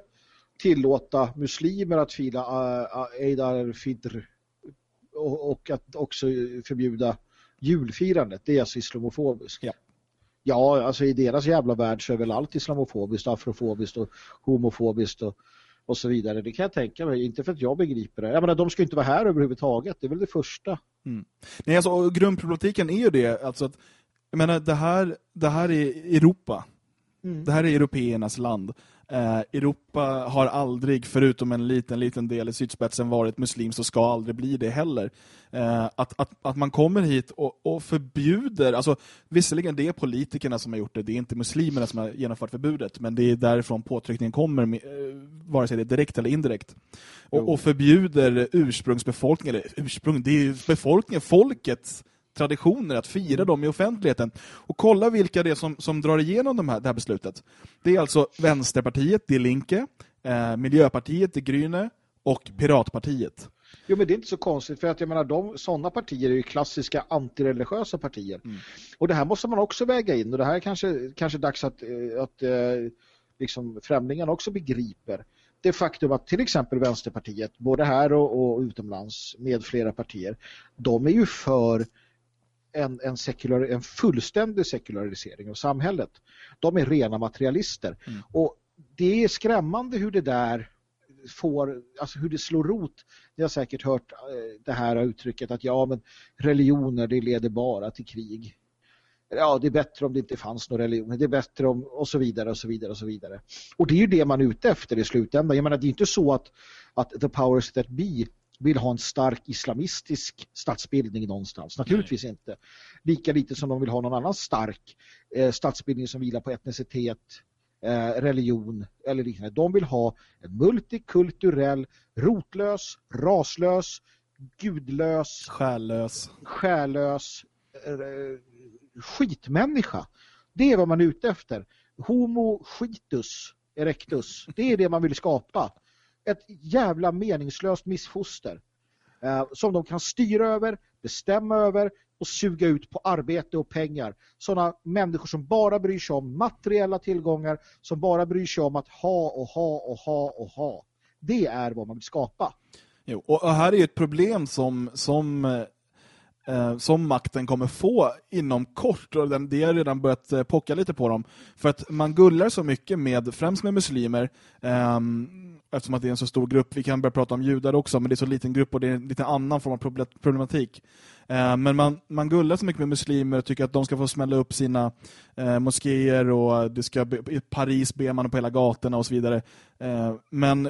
tillåta muslimer att fira eh, Eid al-Fitr och, och, att också förbjuda julfirandet. Det är alltså islamofobiskt. Ja. Ja, alltså i deras jävla värld så är väl allt islamofobiskt, afrofobiskt och homofobiskt och och så vidare. Det kan jag tänka mig, inte för att jag begriper det. Jag menar, de ska inte vara här överhuvudtaget, det är väl det första. Mm. Nej, alltså, grundproblematiken är ju det, alltså att, jag menar, det här, det här är Europa. Mm. Det här är européernas land. Eh, Europa har aldrig, förutom en liten, liten del i sydspetsen, varit muslims och ska aldrig bli det heller. Eh, att, att, att man kommer hit och, och förbjuder, alltså visserligen det är politikerna som har gjort det, det är inte muslimerna som har genomfört förbudet, men det är därifrån påtryckningen kommer, eh, vare sig det är direkt eller indirekt. Och, och förbjuder ursprungsbefolkningen, eller ursprung, det är befolkningen, folkets traditioner att fira dem i offentligheten. Och kolla vilka det är som, som drar igenom de här, det här beslutet. Det är alltså Vänsterpartiet, det är Linke, eh, Miljöpartiet, det är Gryne och Piratpartiet. Jo, men det är inte så konstigt för att jag menar, de, sådana partier är ju klassiska antireligiösa partier. Mm. Och det här måste man också väga in och det här är kanske, kanske dags att, eh, att eh, liksom främlingarna också begriper det faktum att till exempel Vänsterpartiet, både här och, och utomlands med flera partier, de är ju för en, en, sekular, en fullständig sekularisering av samhället. De är rena materialister. Mm. Och det är skrämmande hur det där får, alltså hur det slår rot. Ni har säkert hört eh, det här uttrycket att ja men religioner det leder bara till krig. Ja, det är bättre om det inte fanns några religioner. Det är bättre om och så vidare och så vidare och så vidare. Och det är ju det man är ute efter i slutändan. Jag menar det är inte så att, att the powers that be vill ha en stark islamistisk statsbildning någonstans. Naturligtvis Nej. inte. lika lite som de vill ha någon annan stark eh, statsbildning som vilar på etnicitet, eh, religion eller liknande. De vill ha en multikulturell, rotlös, raslös, gudlös, själlös, själlös eh, skitmänniska. Det är vad man är ute efter. Homo skitus erectus. Det är det man vill skapa. Ett jävla meningslöst missfoster eh, som de kan styra över, bestämma över och suga ut på arbete och pengar. Sådana människor som bara bryr sig om materiella tillgångar, som bara bryr sig om att ha och ha och ha och ha. Det är vad man vill skapa. Jo, och här är ju ett problem som, som eh, Eh, som makten kommer få inom kort och den, det har redan börjat eh, pocka lite på dem. För att man gullar så mycket med, främst med muslimer, eh, eftersom att det är en så stor grupp. Vi kan börja prata om judar också, men det är så liten grupp och det är en lite annan form av problematik. Eh, men man, man gullar så mycket med muslimer och tycker att de ska få smälla upp sina eh, moskéer och det ska, i Paris ber man på hela gatorna och så vidare. Eh, men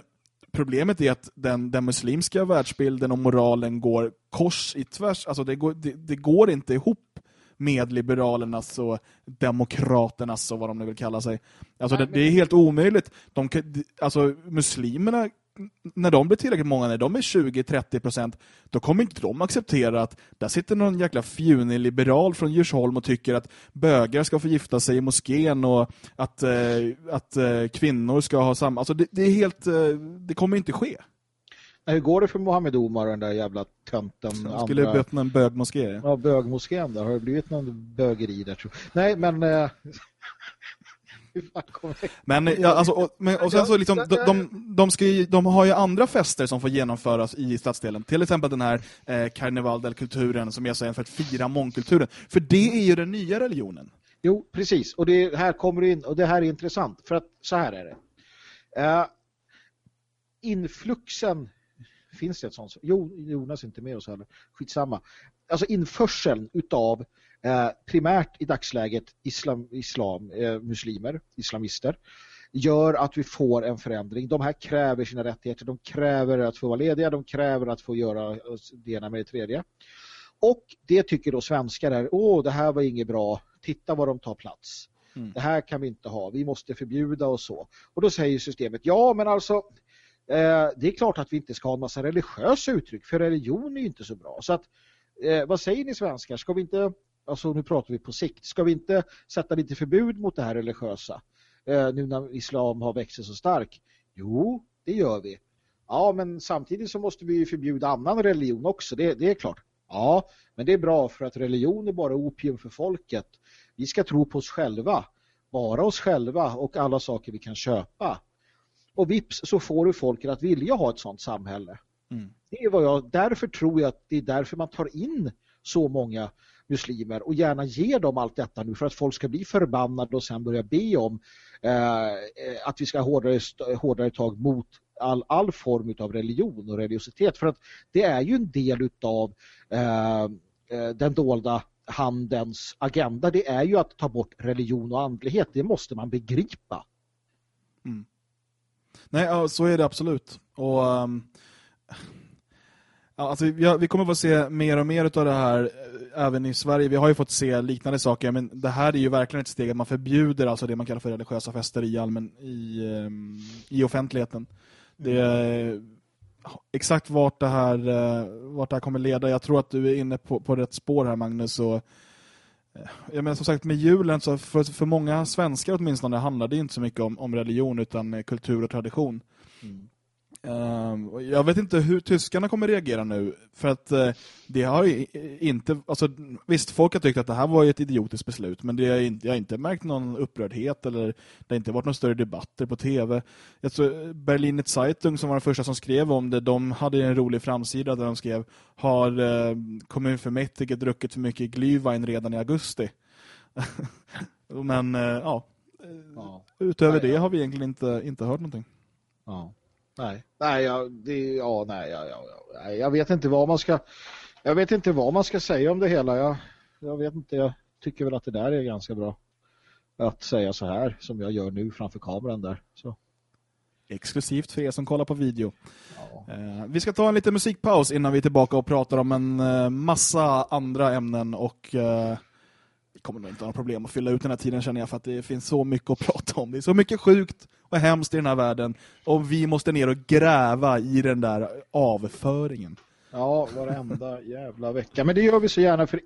problemet är att den, den muslimska världsbilden och moralen går kors i tvärs. Alltså det går, det, det går inte ihop med liberalernas och demokraternas och vad de nu vill kalla sig. Alltså Nej, det, det, är helt omöjligt. De, alltså muslimerna när de blir tillräckligt många, när de är 20-30 procent, då kommer inte de acceptera att där sitter någon jäkla fjunig liberal från Djursholm och tycker att bögar ska få gifta sig i moskén och att, eh, att eh, kvinnor ska ha samma... Alltså det, det är helt... Eh, det kommer inte ske. Hur går det för Mohammed Omar och den där jävla tönten? Han skulle andra... öppna en bögmoské. Ja, bögmoskén där. Har det blivit någon bögeri där? Tror Nej, men... Men, ja, alltså, och, men, och sen så liksom, de, de, de, ska ju, de har ju andra fester som får genomföras i stadsdelen. Till exempel den här eh, Carnival del Kulturen som jag säger för att fira mångkulturen. För det är ju den nya religionen. Jo, precis. Och det här kommer in, och det här är intressant. För att så här är det. Uh, influxen finns det ett sånt? Jo, Jonas är inte med oss heller. Skitsamma. Alltså införseln utav eh, primärt i dagsläget islam, islam eh, muslimer, islamister gör att vi får en förändring. De här kräver sina rättigheter, de kräver att få vara lediga, de kräver att få göra det ena med det tredje. Och det tycker då svenskar är, åh det här var inget bra, titta vad de tar plats. Mm. Det här kan vi inte ha, vi måste förbjuda och så. Och då säger systemet, ja men alltså eh, det är klart att vi inte ska ha en massa religiösa uttryck, för religion är ju inte så bra. Så att, eh, vad säger ni svenskar, ska vi inte alltså nu pratar vi på sikt, ska vi inte sätta lite förbud mot det här religiösa eh, nu när islam har växt så stark? Jo, det gör vi. Ja, men samtidigt så måste vi förbjuda annan religion också, det, det är klart. Ja, men det är bra för att religion är bara opium för folket. Vi ska tro på oss själva, bara oss själva och alla saker vi kan köpa. Och vips så får du folket att vilja ha ett sånt samhälle. Mm. Det är vad jag, därför tror jag att det är därför man tar in så många muslimer och gärna ge dem allt detta nu för att folk ska bli förbannade och sen börja be om eh, att vi ska ha hårdare, hårdare tag mot all, all form av religion och religiositet. För att det är ju en del av eh, eh, den dolda handens agenda. Det är ju att ta bort religion och andlighet. Det måste man begripa. Mm. Nej, så är det absolut. Och um, alltså, vi, vi kommer att få se mer och mer av det här även i Sverige, vi har ju fått se liknande saker, men det här är ju verkligen ett steg att man förbjuder alltså det man kallar för religiösa fester i, allmän, i, ehm, i offentligheten. Det är exakt vart det, här, eh, vart det här kommer leda. Jag tror att du är inne på, på rätt spår här, Magnus. Och, eh, jag menar, som sagt, med julen, så för, för många svenskar åtminstone handlar det inte så mycket om, om religion utan kultur och tradition. Mm. Uh, jag vet inte hur tyskarna kommer reagera nu för att uh, det har inte alltså, visst folk har tyckt att det här var ett idiotiskt beslut men det är inte, jag har inte märkt någon upprördhet eller det har inte varit några större debatter på tv. Jag tror Berliner Zeitung som var den första som skrev om det de hade en rolig framsida där de skrev har uh, kommunfullmäktige druckit för mycket glühwein redan i augusti. men uh, ja. ja. utöver det har vi egentligen inte, inte hört någonting. Ja. Nej, nej, jag, det, ja, nej, jag, jag, jag, jag vet inte vad man ska jag vet inte vad man ska säga om det hela. Jag, jag vet inte, jag tycker väl att det där är ganska bra att säga så här som jag gör nu framför kameran där. Så. exklusivt för er som kollar på video. Ja. Eh, vi ska ta en liten musikpaus innan vi är tillbaka och pratar om en eh, massa andra ämnen och eh, vi kommer nog inte ha några problem att fylla ut den här tiden känner jag för att det finns så mycket att prata om. Det är så mycket sjukt och hemskt i den här världen och vi måste ner och gräva i den där avföringen. Ja, varenda jävla vecka. Men det gör vi så gärna för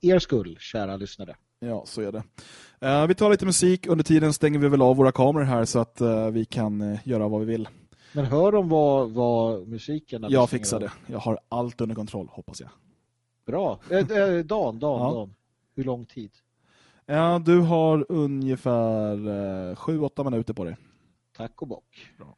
er skull, kära lyssnare. Ja, så är det. Uh, vi tar lite musik. Under tiden stänger vi väl av våra kameror här så att uh, vi kan uh, göra vad vi vill. Men hör de vad, vad musiken... Jag fixar det. Jag har allt under kontroll, hoppas jag. Bra. Eh, Dan, Dan, ja. Dan. Hur lång tid? Ja, du har ungefär 7-8 minuter på dig. Tack och bock. Bra.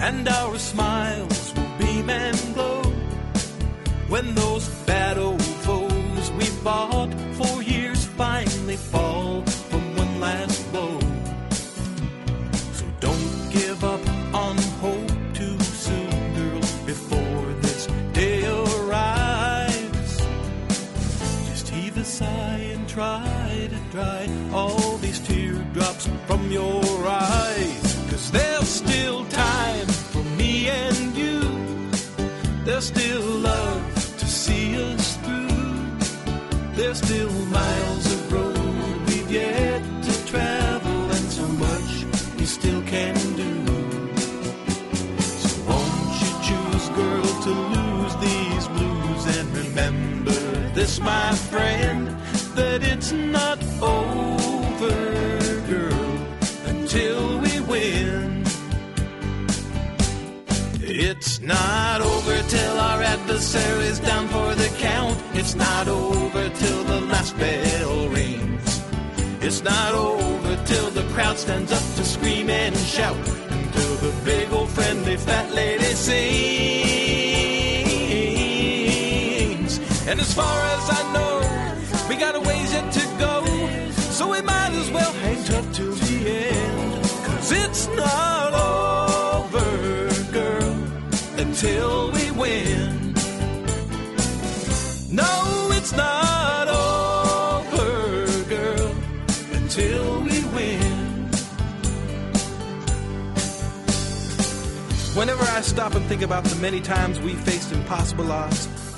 and our smiles will beam and glow when those bad old foes we fought for years fall from one last blow. So don't give up on hope too soon, girl, before this day arrives. Just heave a sigh and try to dry all these teardrops from your eyes. Cause there's still time for me and you. There's still love to see us through. There's still miles of road still can do. So won't you choose, girl, to lose these blues and remember this, my friend, that it's not over, girl, until we win. It's not over till our adversary's down for the count. It's not over till the last bell rings. It's not over till the crowd stands up to scream and shout. Until the big old friendly fat lady sings. And as far as I know, we got a ways yet to go. So we might as well hang tough till the end. Cause it's not over, we win. Whenever I stop and think about the many times we faced impossible odds,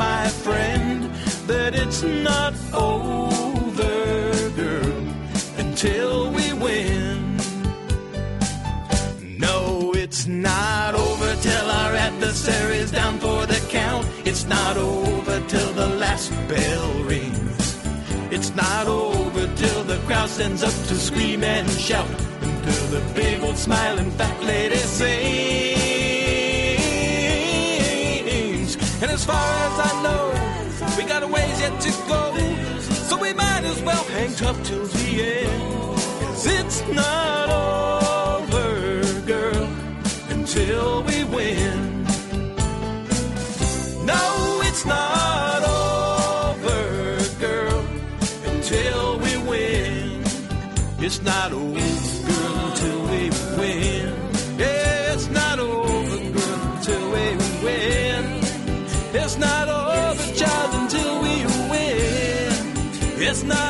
my friend, that it's not over, girl, until we win. No, it's not over till our adversary's down for the count. It's not over till the last bell rings. It's not over till the crowd stands up to scream and shout. Until the big old smiling fat lady sings. And as far as I know, we got a ways yet to go. So we might as well hang tough till the end. Cause it's not over girl, until we win. No, it's not over, girl, until we win. It's not over, It's not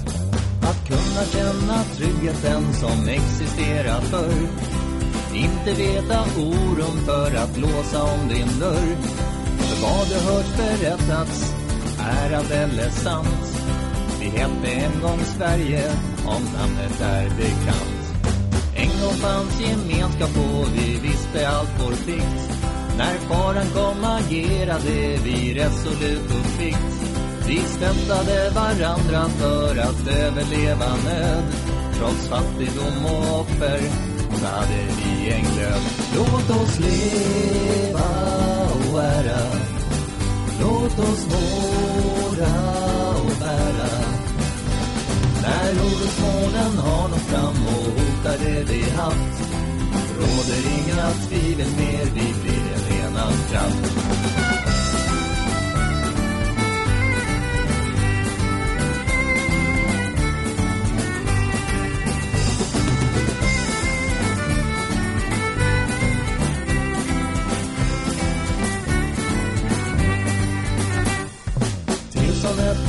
Att kunna känna tryggheten som existerar förr. Inte veta oron för att låsa om din dörr. För vad du hört berättats är allt eller sant. Vi hette en gång Sverige om namnet är bekant. En gång fanns gemenskap och vi visste allt vår plikt. När faran kom agerade vi resolut och kvickt vi stöttade varandra för att överleva nöd Trots fattigdom och offer så hade vi en glöd. Låt oss leva och ära. Låt oss vårda och bära. När orosmolnen har nått fram och hotar det vi haft Råder inga tvivel mer, vi blir en enad kraft.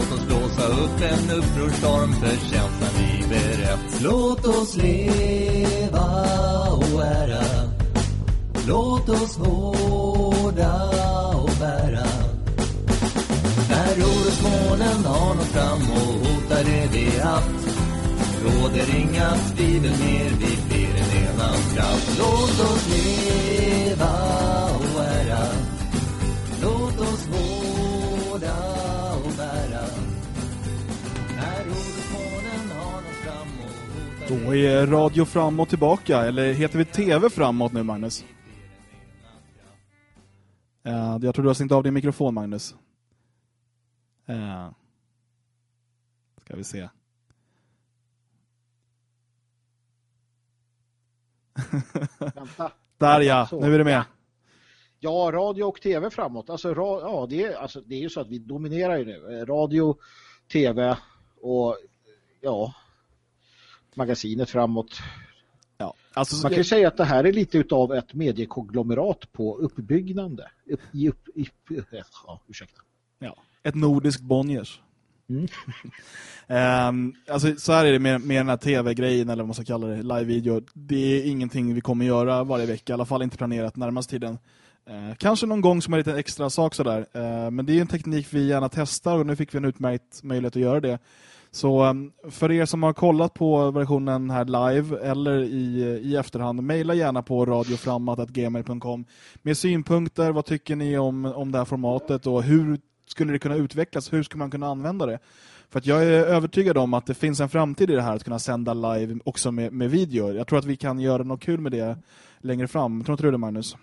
Låt oss blåsa upp en upprorstorm för känslan vi berett Låt oss leva och ära. Låt oss vårda och bära. När orosmolnen har nått fram och hotar det vi haft Råder inga tvivel mer, vi blir en enad kraft. Låt oss leva och ära Då är Radio Framåt tillbaka, eller heter vi TV Framåt nu, Magnus? Uh, jag tror du har stängt av din mikrofon, Magnus. Uh, ska vi se. Vänta. Där ja, nu är du med. Ja, radio och tv framåt. Alltså, ra, ja, det, är, alltså, det är ju så att vi dominerar ju nu. Eh, Radio, tv och ja, magasinet framåt. Ja, alltså, Man kan ju säga att det här är lite utav ett mediekonglomerat på uppbyggnande. Upp, i upp, i, ja, ursäkta. ja, ett nordiskt Bonniers. Mm. Ehm, alltså, så här är det med, med den här tv-grejen eller vad man ska kalla det, live-video. Det är ingenting vi kommer göra varje vecka, i alla fall inte planerat närmast tiden. Eh, kanske någon gång som är lite extra sak sådär. Eh, men det är en teknik vi gärna testar och nu fick vi en utmärkt möjlighet att göra det. Så um, för er som har kollat på versionen här live eller i, i efterhand, mejla gärna på radioframåt.gmail.com med synpunkter, vad tycker ni om, om det här formatet och hur skulle det kunna utvecklas, hur skulle man kunna använda det? För att jag är övertygad om att det finns en framtid i det här att kunna sända live också med, med video. Jag tror att vi kan göra något kul med det längre fram. Tror inte du det, Magnus?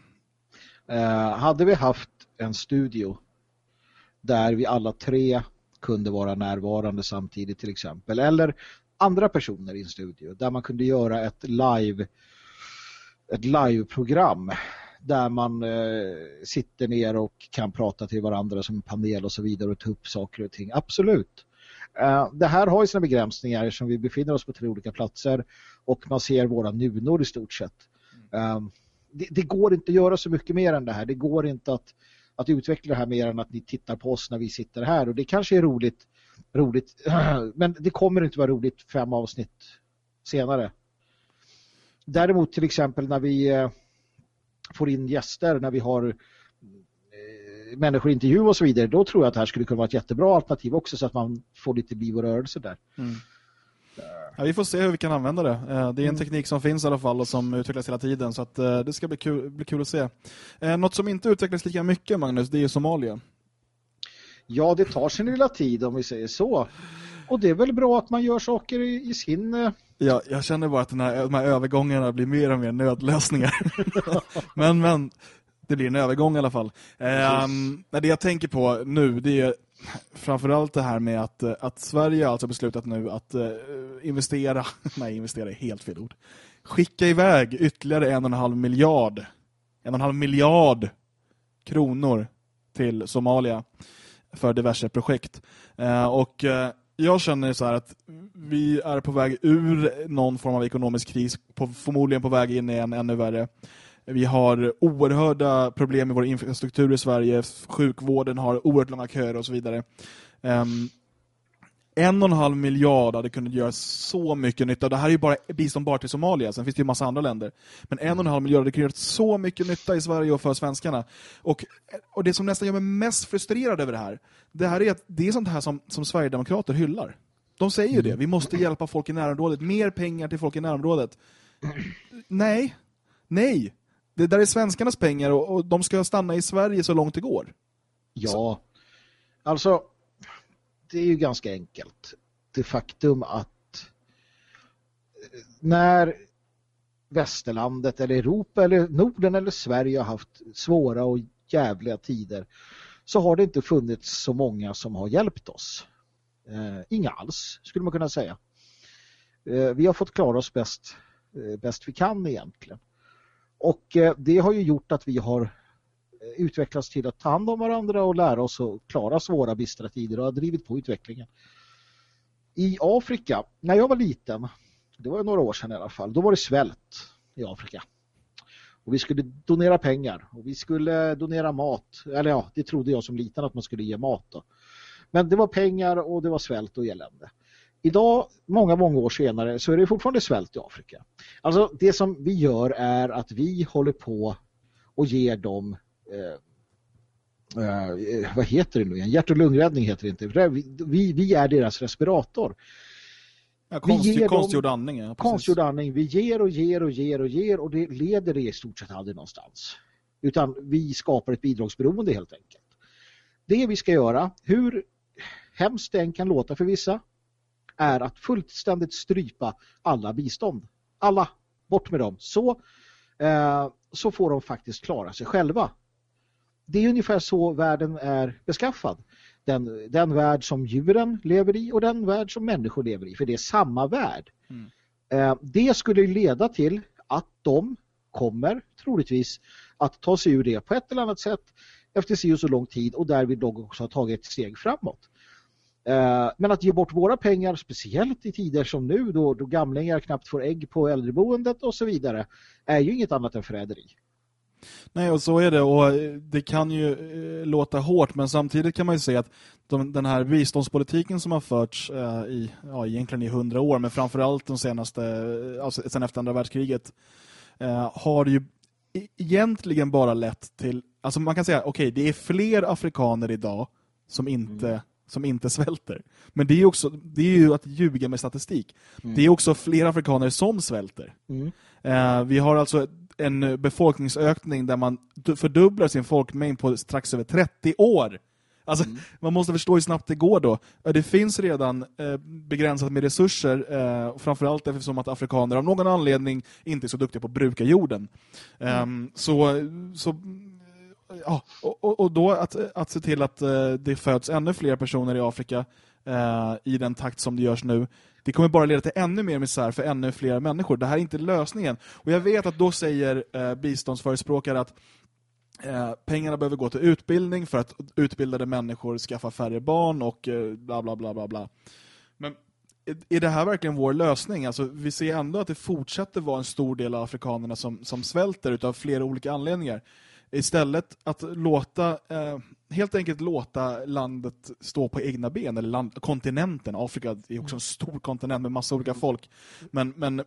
Eh, hade vi haft en studio där vi alla tre kunde vara närvarande samtidigt till exempel, eller andra personer i en studio där man kunde göra ett live ett liveprogram där man eh, sitter ner och kan prata till varandra som en panel och så vidare och ta upp saker och ting. Absolut. Eh, det här har ju sina begränsningar som vi befinner oss på tre olika platser och man ser våra nunor i stort sett. Eh, det, det, går inte att göra så mycket mer än det här. Det går inte att, att utveckla det här mer än att ni tittar på oss när vi sitter här. Och det kanske är roligt, roligt men det kommer inte vara roligt fem avsnitt senare. Däremot till exempel när vi eh, får in gäster, när vi har eh, människor intervju och så vidare, då tror jag att det här skulle kunna vara ett jättebra alternativ också så att man får lite liv och rörelse där. Mm. Ja, vi får se hur vi kan använda det. Eh, det är en mm. teknik som finns i alla fall och som utvecklas hela tiden så att det ska bli kul, bli kul att se. Något som inte utvecklas lika mycket, Magnus, det är Somalia. Ja, det tar sin lilla tid om vi säger så. Och det är väl bra att man gör saker i, i sin Ja, jag känner bara att den här, de här övergångarna blir mer och mer nödlösningar. men, men det blir en övergång i alla fall. Um, det jag tänker på nu det är framförallt det här med att, eh, att Sverige har alltså beslutat nu att uh, investera, nej investera är helt fel ord, skicka iväg ytterligare en och en halv miljard, en och en halv miljard kronor till Somalia för diverse projekt. Uh, och uh, jag känner så här att vi är på väg ur någon form av ekonomisk kris, på, förmodligen på väg in i en ännu värre. Vi har oerhörda problem med vår infrastruktur i Sverige, sjukvården har oerhört långa köer och så vidare. Um, en och en halv miljard hade kunnat göra så mycket nytta. Det här är ju bara bistånd bara till Somalia, sen finns det ju massa andra länder. Men en och en halv miljard hade kunnat göra så mycket nytta i Sverige och för svenskarna. Och, och det som nästan gör mig mest frustrerad över det här, det här är att det är sånt här som, som Sverigedemokrater hyllar. De säger ju det, vi måste hjälpa folk i närområdet, mer pengar till folk i närområdet. Nej, nej. Det där är svenskarnas pengar och, och de ska stanna i Sverige så långt det går. Ja, så. alltså det är ju ganska enkelt. Det faktum att eh, när västerlandet eller Europa eller Norden eller Sverige har haft svåra och jävliga tider så har det inte funnits så många som har hjälpt oss. Eh, inga alls skulle man kunna säga. Eh, vi har fått klara oss bäst, eh, bäst vi kan egentligen. Och eh, det har ju gjort att vi har eh, utvecklats till att ta hand om varandra och lära oss att klara svåra bistra tider och har drivit på utvecklingen. I Afrika, när jag var liten, det var några år sedan i alla fall, då var det svält i Afrika. Och vi skulle donera pengar och vi skulle donera mat. Eller ja, det trodde jag som liten att man skulle ge mat då. Men det var pengar och det var svält och elände. Idag, många, många år senare, så är det fortfarande svält i Afrika. Alltså det som vi gör är att vi håller på och ger dem eh, eh, vad heter det nu igen? Hjärt- och lungräddning heter det inte. Vi, vi är deras respirator. Ja, konst, konstgjord andning. Ja, konstgjord andning. Vi ger och ger och ger och ger och det leder det i stort sett aldrig någonstans. Utan vi skapar ett bidragsberoende helt enkelt. Det vi ska göra, hur hemskt det än kan låta för vissa, är att fullständigt strypa alla bistånd. Alla, bort med dem. Så, eh, så får de faktiskt klara sig själva det är ungefär så världen är beskaffad. Den, den värld som djuren lever i och den värld som människor lever i. För det är samma värld. Mm. Eh, det skulle leda till att de kommer troligtvis att ta sig ur det på ett eller annat sätt efter så så lång tid och därvid också ha tagit ett steg framåt. Eh, men att ge bort våra pengar, speciellt i tider som nu då, då gamlingar knappt får ägg på äldreboendet och så vidare, är ju inget annat än förräderi. Nej, och så är det. Och det kan ju eh, låta hårt, men samtidigt kan man ju säga att de, den här biståndspolitiken som har förts eh, i, ja, egentligen i hundra år, men framförallt de senaste, eh, alltså sen efter andra världskriget, eh, har ju e-, egentligen bara lett till, alltså man kan säga, okej, okay, det är fler afrikaner idag som inte mm som inte svälter. Men det är, också, det är ju att ljuga med statistik. Mm. Det är också fler afrikaner som svälter. Mm. Eh, vi har alltså en befolkningsökning där man fördubblar sin folkmängd på strax över 30 år. Alltså, mm. Man måste förstå hur snabbt det går då. Det finns redan eh, begränsat med resurser, eh, framförallt eftersom att afrikaner av någon anledning inte är så duktiga på att bruka jorden. Mm. Um, så, så ja, och, och då att, att se till att eh, det föds ännu fler personer i Afrika eh, i den takt som det görs nu, det kommer bara leda till ännu mer misär för ännu fler människor. Det här är inte lösningen. Och jag vet att då säger eh, biståndsförespråkare att eh, pengarna behöver gå till utbildning för att utbildade människor skaffar färre barn och eh, bla bla bla bla bla. Men är det här verkligen vår lösning? Alltså, vi ser ändå att det fortsätter vara en stor del av afrikanerna som, som svälter utav flera olika anledningar. Istället att låta eh, helt enkelt låta landet stå på egna ben, eller land, kontinenten, Afrika är också en stor kontinent med massa olika folk, men, men eh,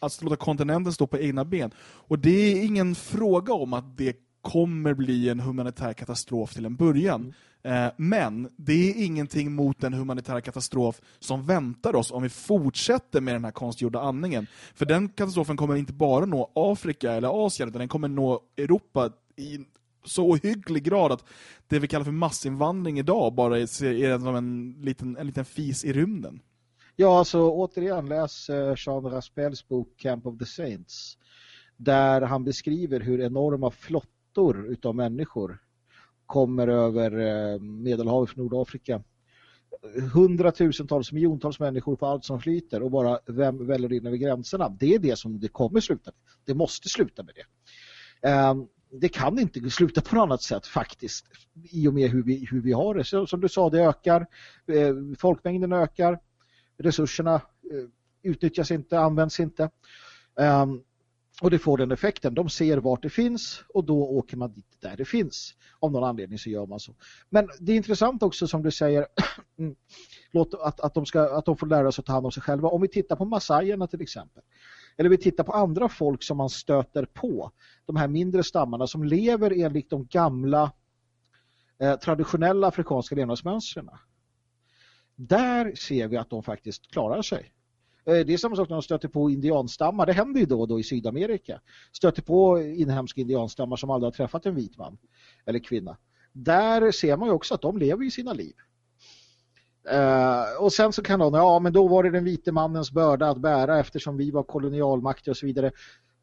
att låta kontinenten stå på egna ben. Och det är ingen fråga om att det kommer bli en humanitär katastrof till en början. Eh, men det är ingenting mot den humanitära katastrof som väntar oss om vi fortsätter med den här konstgjorda andningen. För den katastrofen kommer inte bara nå Afrika eller Asien utan den kommer nå Europa i så ohygglig grad att det vi kallar för massinvandring idag bara är, som en liten, en liten fis i rymden. Ja, alltså återigen läs eh, Jean Raspels bok Camp of the Saints där han beskriver hur enorma flottor utav människor kommer över eh, Medelhavet från Nordafrika. Hundratusentals, miljontals människor på allt som flyter och bara vem väller in över gränserna. Det är det som det kommer sluta med. Det måste sluta med det. Ehm, det kan inte sluta på något annat sätt faktiskt i och med hur vi, hur vi har det. Så, som du sa, det ökar, eh, folkmängden ökar, resurserna eh, utnyttjas inte, används inte. Um, och det får den effekten. De ser vart det finns och då åker man dit där det finns. Av någon anledning så gör man så. Men det är intressant också som du säger mm, låt, att, att, de ska, att de får lära sig att ta hand om sig själva. Om vi tittar på massajerna till exempel. Eller vi tittar på andra folk som man stöter på. De här mindre stammarna som lever enligt de gamla eh, traditionella afrikanska levnadsmönstren. Där ser vi att de faktiskt klarar sig. Eh, det är samma sak när de stöter på indianstammar. Det händer ju då och då i Sydamerika. Stöter på inhemska indianstammar som aldrig har träffat en vit man eller kvinna. Där ser man ju också att de lever i sina liv. Uh, och sen så kan de, ja men då var det den vite mannens börda att bära eftersom vi var kolonialmakter och så vidare.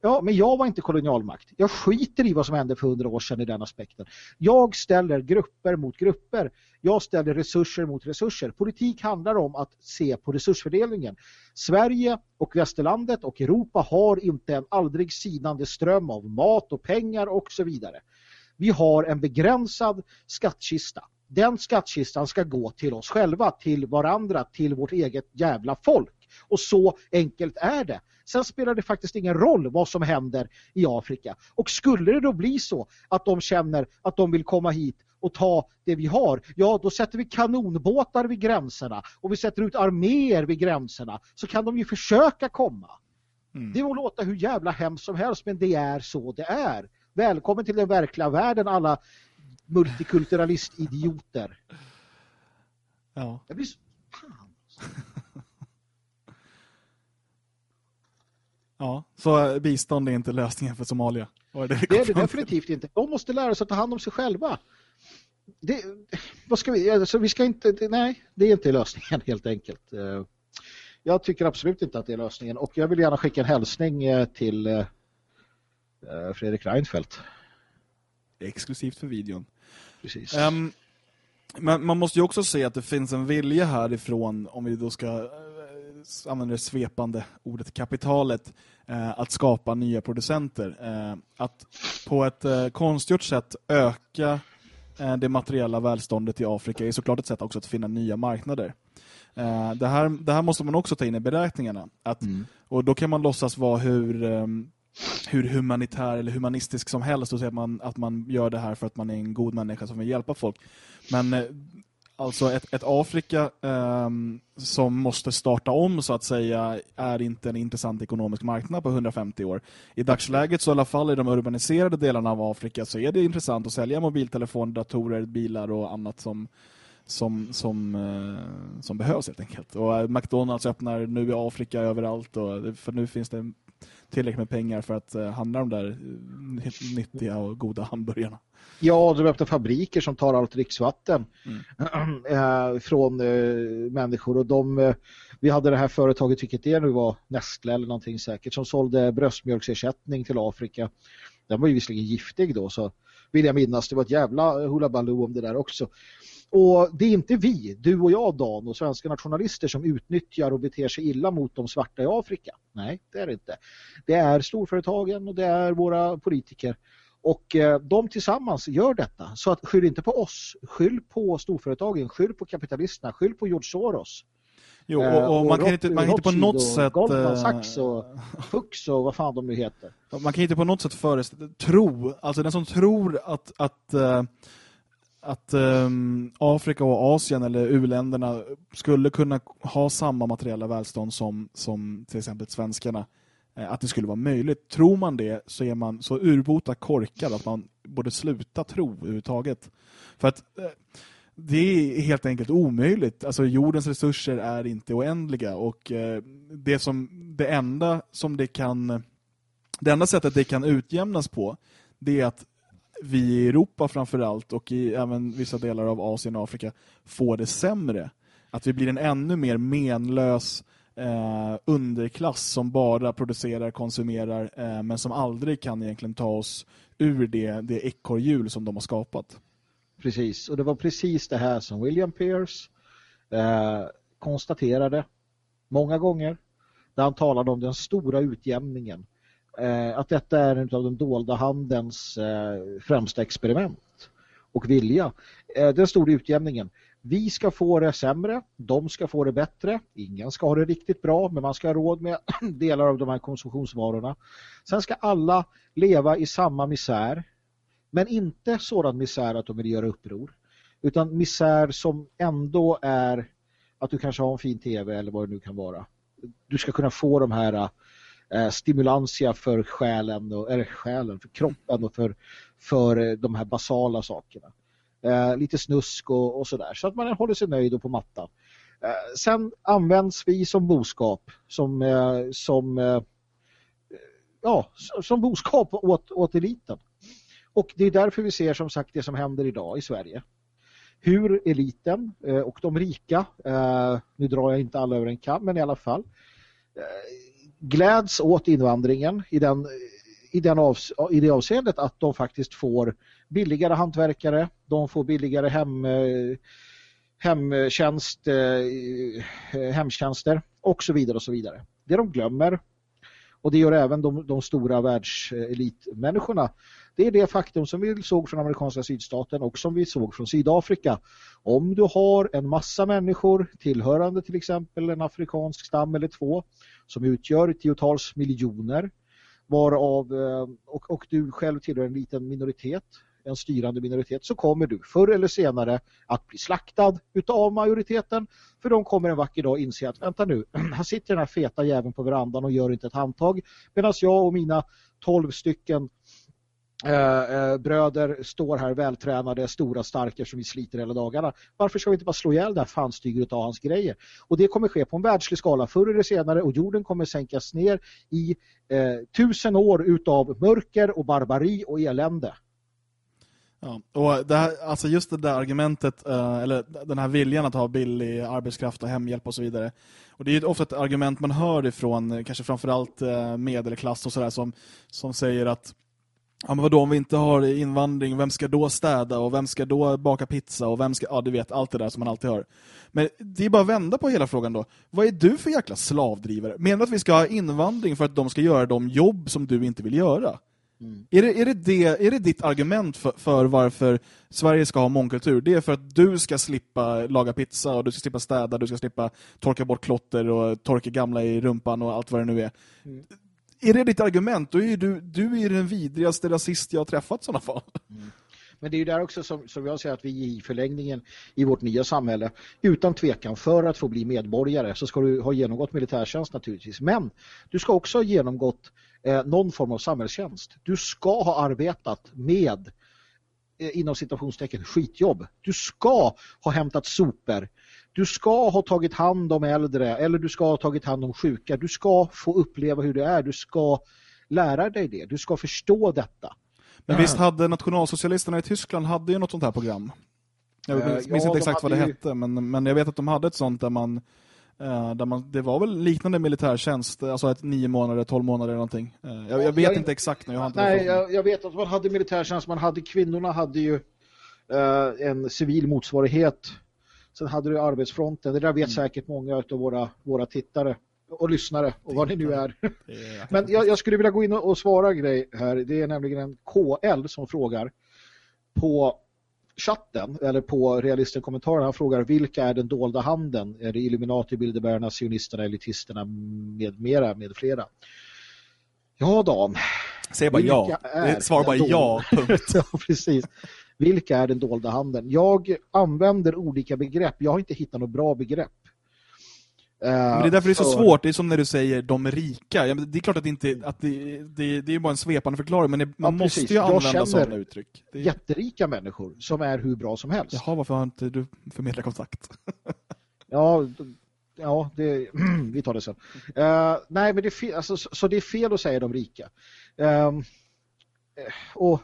Ja, men jag var inte kolonialmakt. Jag skiter i vad som hände för hundra år sedan i den aspekten. Jag ställer grupper mot grupper. Jag ställer resurser mot resurser. Politik handlar om att se på resursfördelningen. Sverige och västerlandet och Europa har inte en aldrig sinande ström av mat och pengar och så vidare. Vi har en begränsad skattkista den skattkistan ska gå till oss själva, till varandra, till vårt eget jävla folk. Och så enkelt är det. Sen spelar det faktiskt ingen roll vad som händer i Afrika. Och skulle det då bli så att de känner att de vill komma hit och ta det vi har, ja då sätter vi kanonbåtar vid gränserna och vi sätter ut arméer vid gränserna så kan de ju försöka komma. Mm. Det må låta hur jävla hemskt som helst men det är så det är. Välkommen till den verkliga världen alla multikulturalist-idioter. Ja. Jag blir så... Fan. Ja, så bistånd är inte lösningen för Somalia. Det, det, det är det definitivt inte. De måste lära sig att ta hand om sig själva. Det, vad ska vi, alltså vi ska inte, nej, det är inte lösningen helt enkelt. Eh, jag tycker absolut inte att det är lösningen och jag vill gärna skicka en hälsning eh, till eh, Fredrik Reinfeldt. Exklusivt för videon. Precis. Um, men man måste ju också se att det finns en vilja härifrån, om vi då ska använda det svepande ordet kapitalet, uh, att skapa nya producenter. Uh, att på ett uh, konstgjort sätt öka det materiella välståndet i Afrika är såklart ett sätt också att finna nya marknader. Det här, det här måste man också ta in i beräkningarna. Att, mm. Och då kan man låtsas vara hur um, hur humanitär eller humanistisk som helst och säga att man, att man gör det här för att man är en god människa som vill hjälpa folk. Men eh, alltså ett, ett Afrika eh, som måste starta om så att säga är inte en intressant ekonomisk marknad på 150 år. I dagsläget så i alla fall i de urbaniserade delarna av Afrika så är det intressant att sälja mobiltelefoner, datorer, bilar och annat som som, som, eh, som behövs helt enkelt. Och eh, McDonalds öppnar nu i Afrika överallt och, för nu finns det tillräckligt med pengar för att uh, handla de där uh, nyttiga och goda hamburgarna. Ja, de öppnar fabriker som tar allt dricksvatten mm. uh, från människor och de, vi hade det här företaget, vilket det nu var, Nestle eller någonting säkert, som sålde bröstmjölksersättning till Afrika. Den var ju visserligen giftig då, så vill jag minnas, det var ett jävla hulabaloo om det där också. Och det är inte vi, du och jag Dan och svenska nationalister som utnyttjar och beter sig illa mot de svarta i Afrika. Nej, det är det inte. Det är storföretagen och det är våra politiker. Och eh, de tillsammans gör detta. Så att skyll inte på oss, skyll på storföretagen, skyll på kapitalisterna, skyll på George Soros. Jo, Eh, och, och man kan inte, man kan inte på något och sätt... Goldman eh, Sachs och Fuchs och vad fan de nu heter. Man kan inte på något sätt föreställa, tro, alltså den som tror att, att, eh, att um, Afrika och Asien eller u-länderna skulle kunna ha samma materiella välstånd som, som till exempel svenskarna, eh, att det skulle vara möjligt. Tror man det så är man så urbota korkad att man borde sluta tro överhuvudtaget. För att eh, det är helt enkelt omöjligt. Alltså jordens resurser är inte oändliga och eh, det som det enda som det kan det enda sättet det kan utjämnas på det är att vi i Europa framförallt och i även vissa delar av Asien och Afrika får det sämre. Att vi blir en ännu mer menlös eh, underklass som bara producerar, konsumerar eh, men som aldrig kan egentligen ta oss ur det, det ekorrhjul som de har skapat. Precis, och det var precis det här som William Pierce eh, konstaterade många gånger där han talade om den stora utjämningen. Eh, att detta är en av den dolda handens eh, främsta experiment och vilja. Eh, den stora utjämningen. Vi ska få det sämre, de ska få det bättre. Ingen ska ha det riktigt bra, men man ska ha råd med delar av de här konsumtionsvarorna. Sen ska alla leva i samma misär, men inte sådan misär att de vill göra uppror. Utan misär som ändå är att du kanske har en fin tv eller vad det nu kan vara. Du ska kunna få de här eh, eh, stimulantia för själen, och, eller själen, för kroppen och för, för eh, de här basala sakerna. Eh, lite snusk och, och sådär. Så att man håller sig nöjd och på mattan. Eh, sen används vi som boskap. Som, eh, som, eh, ja, som boskap åt, åt eliten. Och det är därför vi ser som sagt det som händer idag i Sverige. Hur eliten eh, och de rika, eh, nu drar jag inte alla över en kam, men i alla fall, eh, gläds åt invandringen i, den, i, den av, i det avseendet att de faktiskt får billigare hantverkare, de får billigare hem, eh, hemtjänst, eh, hemtjänster och så vidare och så vidare. Det de glömmer och det gör även de, de stora världselitmänniskorna. Det är det faktum som vi såg från amerikanska sydstaten och som vi såg från Sydafrika. Om du har en massa människor tillhörande till exempel en afrikansk stam eller två som utgör tiotals miljoner varav, eh, och, och du själv tillhör en liten minoritet en styrande minoritet så kommer du förr eller senare att bli slaktad utav majoriteten för de kommer en vacker dag inse att vänta nu, här sitter den här feta jäveln på verandan och gör inte ett handtag medan jag och mina tolv stycken Eh, eh, bröder står här vältränade, stora, starka som vi sliter hela dagarna. Varför ska vi inte bara slå ihjäl det här fanstygret av hans grejer? Och det kommer ske på en världslig skala förr eller senare och jorden kommer sänkas ner i eh, tusen år utav mörker och barbari och elände. Ja, och det här, alltså just det där argumentet, eh, eller den här viljan att ha billig arbetskraft och hemhjälp och så vidare. Och det är ju ofta ett argument man hör ifrån kanske framförallt eh, medelklass och sådär som, som säger att ja men vadå om vi inte har invandring, vem ska då städa och vem ska då baka pizza och vem ska, ja du vet allt det där som man alltid hör. Men det är bara att vända på hela frågan då. Vad är du för jäkla slavdrivare? Menar du att vi ska ha invandring för att de ska göra de jobb som du inte vill göra? Mm. Är, det, är, det det, är det ditt argument för, för varför Sverige ska ha mångkultur? Det är för att du ska slippa laga pizza och du ska slippa städa, du ska slippa torka bort klotter och torka gamla i rumpan och allt vad det nu är. Mm. Är det ditt argument? Då är du, du är den vidrigaste rasist jag har träffat i sådana fall. Mm. Men det är ju där också som, som jag säger att vi i förlängningen i vårt nya samhälle utan tvekan för att få bli medborgare så ska du ha genomgått militärtjänst naturligtvis. Men du ska också ha genomgått eh, någon form av samhällstjänst. Du ska ha arbetat med eh, inom citationstecken skitjobb. Du ska ha hämtat sopor. Du ska ha tagit hand om äldre eller du ska ha tagit hand om sjuka. Du ska få uppleva hur det är. Du ska lära dig det. Du ska förstå detta. Men visst hade nationalsocialisterna i Tyskland hade ju något sånt här program. Jag minns uh, ja, inte exakt vad det ju... hette, men, men jag vet att de hade ett sånt där man, uh, där man det var väl liknande militärtjänst, alltså ett nio månader, tolv månader eller någonting. Uh, jag, jag, vet jag, inte exakt nu. Jag har inte nej, jag, jag, vet att man hade militärtjänst, man hade kvinnorna hade ju en civil motsvarighet. Sen hade du arbetsfronten, det där vet mm. säkert många av våra, våra tittare och lyssnare och vad ni nu är. Men jag, jag, skulle vilja gå in och, och svara grej här. Det är nämligen en KL som frågar på chatten eller på realisten kommentaren han frågar vilka är den dolda handen? Är det Illuminati, Bilderbergarna, sionisterna, elitisterna med mera, med flera? Ja, Dan. Säg bara ja. Svar bara ja, punkt. ja, precis. Vilka är den dolda handen? Jag använder olika begrepp. Jag har inte hittat något bra begrepp. Men det är därför det är så svårt. Det är som när du säger de rika. det är klart att det inte att det, det, det är bara en svepande förklaring, men det, man ja, måste ju använda sådana uttryck. Det är... jätterika människor som är hur bra som helst. Jaha, varför har inte du förmedlat kontakt? ja, ja det, vi tar det sen. Uh, nej, men det är alltså, så det är fel att säga de rika. Uh, och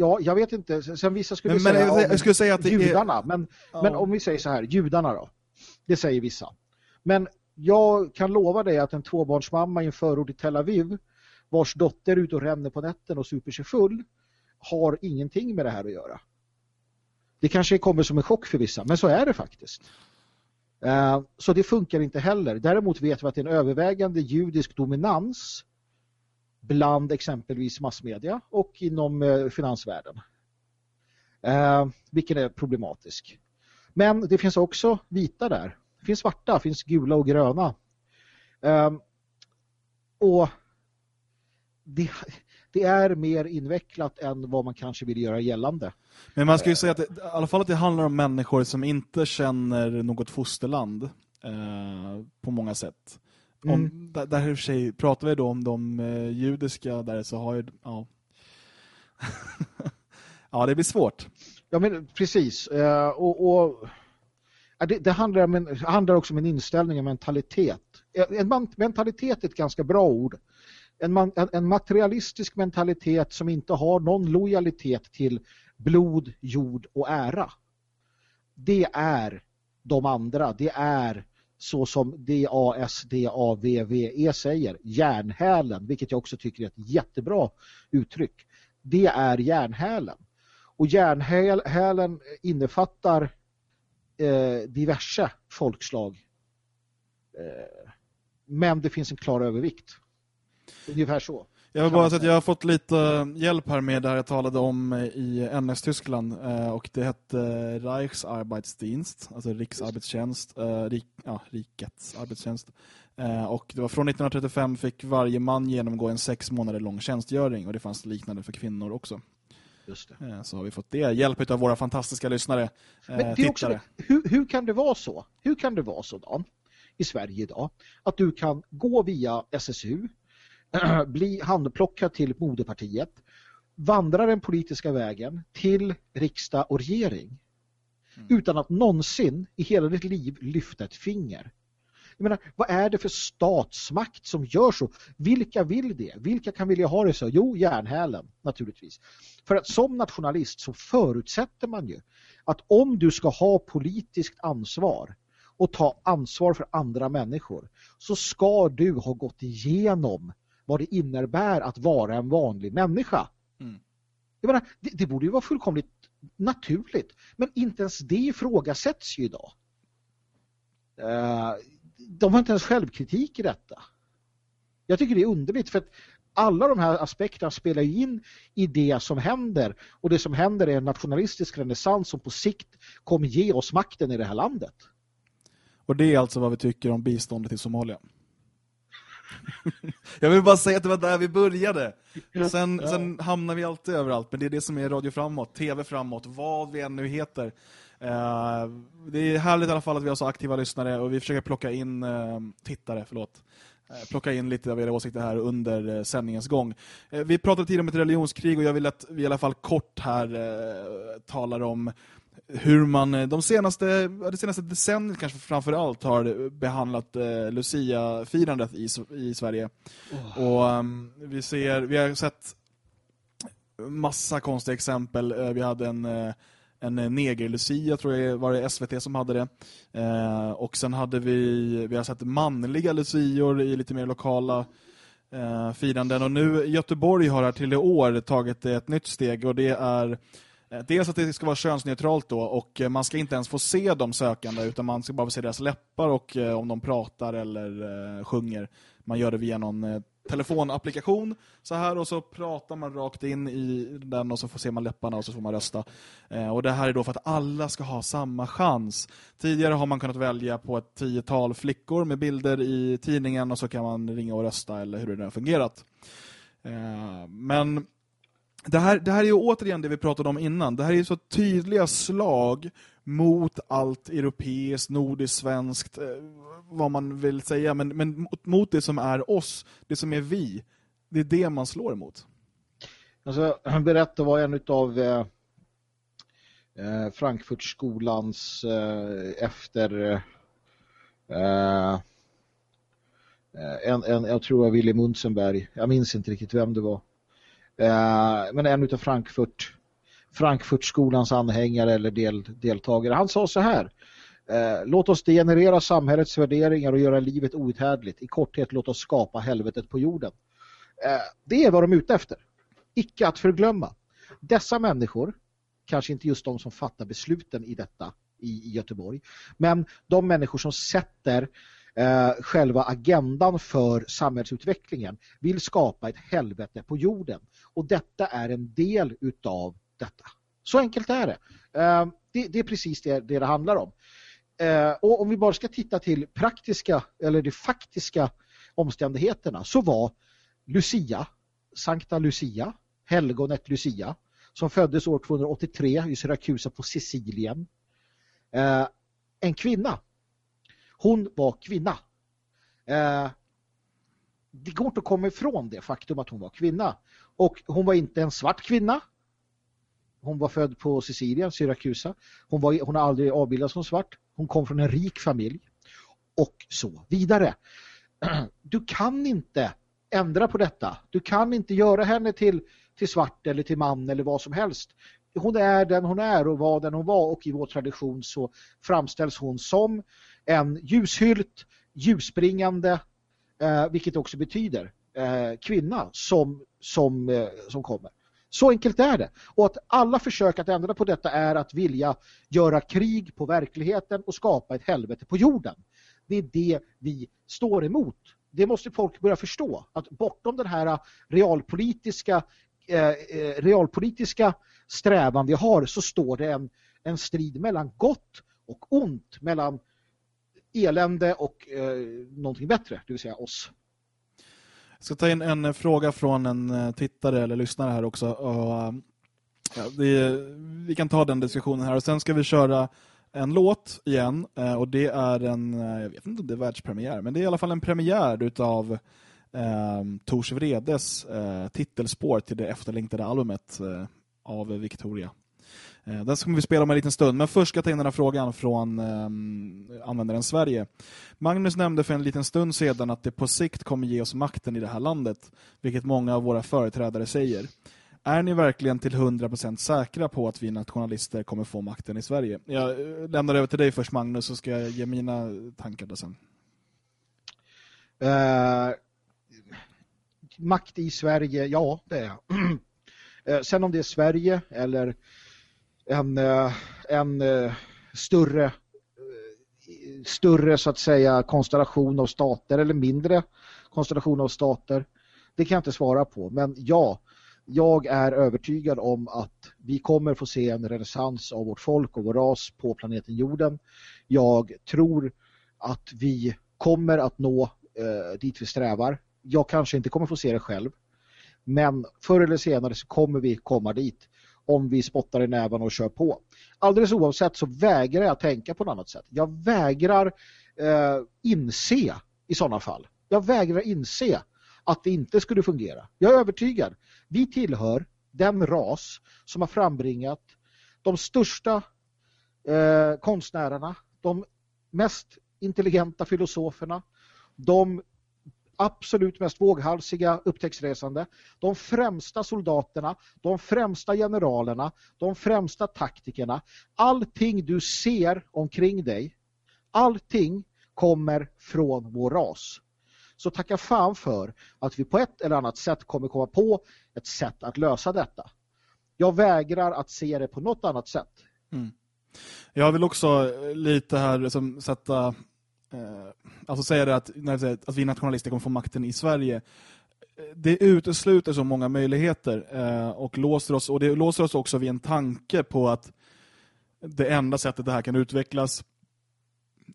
ja, jag vet inte. Sen vissa skulle men, säga, men, jag, skulle säga att judarna. Är... Men, ja. men om vi säger så här, judarna då. Det säger vissa. Men jag kan lova dig att en tvåbarnsmamma i en förort i Tel Aviv vars dotter är ute och ränner på nätten och super sig full har ingenting med det här att göra. Det kanske kommer som en chock för vissa, men så är det faktiskt. Uh, så det funkar inte heller. Däremot vet vi att det är en övervägande judisk dominans bland exempelvis massmedia och inom eh, finansvärlden. Uh, vilken är problematisk. Men det finns också vita där. Det finns svarta, det finns gula och gröna. Ehm, och det, det, är mer invecklat än vad man kanske vill göra gällande. Men man ska ju säga att det, i alla fall att det handlar om människor som inte känner något fosterland eh, på många sätt. Om, mm. där, där sig, pratar vi då om de eh, judiska där så har ju ja. ja, det blir svårt. Ja, men precis. Uh, och, och det, det, handlar, en, handlar också om en inställning, en mentalitet. En mentalitet är ett ganska bra ord. En, man, en, materialistisk mentalitet som inte har någon lojalitet till blod, jord och ära. Det är de andra. Det är så som DASDAVVE säger. Järnhälen, vilket jag också tycker är ett jättebra uttryck. Det är järnhälen. Och järnhälen innefattar eh, diverse folkslag. Eh, men det finns en klar övervikt. Ungefär så. Jag vill bara säga att jag har fått lite hjälp här med det här jag talade om i NS Tyskland eh, och det hette Reichsarbeitsdienst, alltså riksarbetstjänst, eh, rik, ja, rikets arbetstjänst. Eh, och det var från 1935 fick varje man genomgå en sex månader lång tjänstgöring och det fanns liknande för kvinnor också. Just det. Eh, så har vi fått det. Hjälp av våra fantastiska lyssnare. Eh, Men det också, hur, hur kan det vara så? Hur kan det vara så då? i Sverige idag att du kan gå via SSU bli handplockad till moderpartiet vandra den politiska vägen till riksdag och regering mm. utan att någonsin i hela ditt liv lyfta ett finger. Jag menar, vad är det för statsmakt som gör så? Vilka vill det? Vilka kan vilja ha det så? Jo, järnhälen naturligtvis. För att som nationalist så förutsätter man ju att om du ska ha politiskt ansvar och ta ansvar för andra människor så ska du ha gått igenom vad det innebär att vara en vanlig människa. Mm. Jag menar, det, det borde ju vara fullkomligt naturligt. Men inte ens det ifrågasätts ju idag. Uh, de har inte ens självkritik i detta. Jag tycker det är underligt för att alla de här aspekterna spelar in i det som händer och det som händer är en nationalistisk renässans som på sikt kommer ge oss makten i det här landet. Och det är alltså vad vi tycker om biståndet till Somalia. Jag vill bara säga att det var där vi började. Sen, ja. sen hamnar vi alltid överallt. Men det är det som är radio framåt, tv framåt, vad vi än nu heter. Uh, det är härligt i alla fall att vi har så aktiva lyssnare och vi försöker plocka in uh, tittare, förlåt. Uh, plocka in lite av era åsikter här under sändningens gång. vi pratade tidigare om ett religionskrig och jag vill att vi i alla fall kort här talar om hur man de senaste, det senaste decenniet kanske framför allt har behandlat eh, Lucia-firandet i, i Sverige. Oh. Och um, vi ser, vi har sett massa konstiga exempel. Uh, vi hade en, uh, en neger-Lucia, tror jag var det SVT som hade det. Uh, och sen hade vi, vi har sett manliga Lucior i lite mer lokala firanden. Och nu Göteborg har här till i år tagit ett nytt steg och det är Eh, Eh, dels att det ska vara könsneutralt då och eh, man ska inte ens få se de sökande utan man ska bara få se deras läppar och eh, om de pratar eller sjunger. Man gör det via någon telefonapplikation så här och så pratar man rakt in i den och så får se man läpparna och så får man rösta. Eh, och det här är då för att alla ska ha samma chans. Tidigare har man kunnat välja på ett tiotal flickor med bilder i tidningen och så kan man ringa och rösta eller hur det nu har fungerat. Eh, men det här, det här är ju återigen det vi pratade om innan. Det här är så tydliga slag mot allt europeiskt, nordiskt, svenskt, eh, vad man vill säga. Men, men mot, mot det som är oss, det som är vi. Det är det man slår emot. Alltså, han berättade var en av eh, eh, Frankfurtskolans eh, efter eh, eh, en, en, jag tror det var Willy Munzenberg. Jag minns inte riktigt vem det var. Eh, men en av Frankfurt Frankfurtskolans anhängare eller del, deltagare. Han sa så här. Eh, låt oss degenerera samhällets värderingar och göra livet outhärdligt. I korthet, låt oss skapa helvetet på jorden. Eh, det är vad de är ute efter. Icke att förglömma. Dessa människor, kanske inte just de som fattar besluten i detta i, i Göteborg, men de människor som sätter eh, själva agendan för samhällsutvecklingen vill skapa ett helvete på jorden. Och detta är en del utav detta. Så enkelt är det. Eh, det, det, är precis det, det det handlar om. Eh, och om vi bara ska titta till praktiska eller de faktiska omständigheterna så var Lucia, Sankta Lucia, helgonet Lucia, som föddes år 283 i Syrakusa på Sicilien. Eh, en kvinna. Hon var kvinna. Eh, det går inte att komma ifrån det faktum att hon var kvinna. Och hon var inte en svart kvinna. Hon var född på Sicilien, Syrakusa. Hon, var, hon har aldrig avbildats som svart. Hon kom från en rik familj. Och så vidare. Du kan inte ändra på detta. Du kan inte göra henne till, till svart eller till man eller vad som helst. Hon är den hon är och var den hon var och i vår tradition så framställs hon som en ljushylt, ljusspringande, eh, vilket också betyder eh, kvinna som, som, eh, som kommer. Så enkelt är det. Och att alla försök att ändra på detta är att vilja göra krig på verkligheten och skapa ett helvete på jorden. Det är det vi står emot. Det måste folk börja förstå. Att bortom den här realpolitiska, eh, eh realpolitiska strävan vi har så står det en, en strid mellan gott och ont. Mellan elände och eh, någonting bättre, det vill säga oss. Jag ska ta in en eh, fråga från en eh, tittare eller lyssnare här också. Och, eh, ja, det, vi kan ta den diskussionen här och sen ska vi köra en låt igen och det är en, jag vet inte om det är världspremiär, men det är i alla fall en premiär utav eh, Tors Vredes eh, titelspår till det efterlängtade albumet eh, av Victoria. Eh, den ska vi spela om en liten stund. Men först ska jag ta in den här frågan från eh, användaren Sverige. Magnus nämnde för en liten stund sedan att det på sikt kommer ge oss makten i det här landet. Vilket många av våra företrädare säger. Är ni verkligen till 100% säkra på att vi nationalister kommer få makten i Sverige? Jag eh, lämnar över till dig först Magnus så ska jag ge mina tankar där sen. Uh, makt i Sverige, ja det är jag. uh, sen om det är Sverige eller en, eh, en eh, större större så att säga konstellation av stater eller mindre konstellation av stater. Det kan jag inte svara på. Men ja, jag är övertygad om att vi kommer få se en renässans av vårt folk och vår ras på planeten jorden. Jag tror att vi kommer att nå eh, dit vi strävar. Jag kanske inte kommer få se det själv. Men förr eller senare så kommer vi komma dit om vi spottar i näven och kör på. Alldeles oavsett så vägrar jag tänka på något annat sätt. Jag vägrar eh, inse i sådana fall. Jag vägrar inse att det inte skulle fungera. Jag är övertygad. Vi tillhör den ras som har frambringat de största eh, konstnärerna, de mest intelligenta filosoferna, de absolut mest våghalsiga upptäcktsresande, de främsta soldaterna, de främsta generalerna, de främsta taktikerna. Allting du ser omkring dig, allting kommer från vår ras. Så tacka fan för att vi på ett eller annat sätt kommer komma på ett sätt att lösa detta. Jag vägrar att se det på något annat sätt. Mm. Jag vill också lite här liksom, sätta Eh, alltså säger det att, när säger att vi nationalister kommer få makten i Sverige eh, det utesluter så många möjligheter eh, och låser oss och det låser oss också vid en tanke på att det enda sättet det här kan utvecklas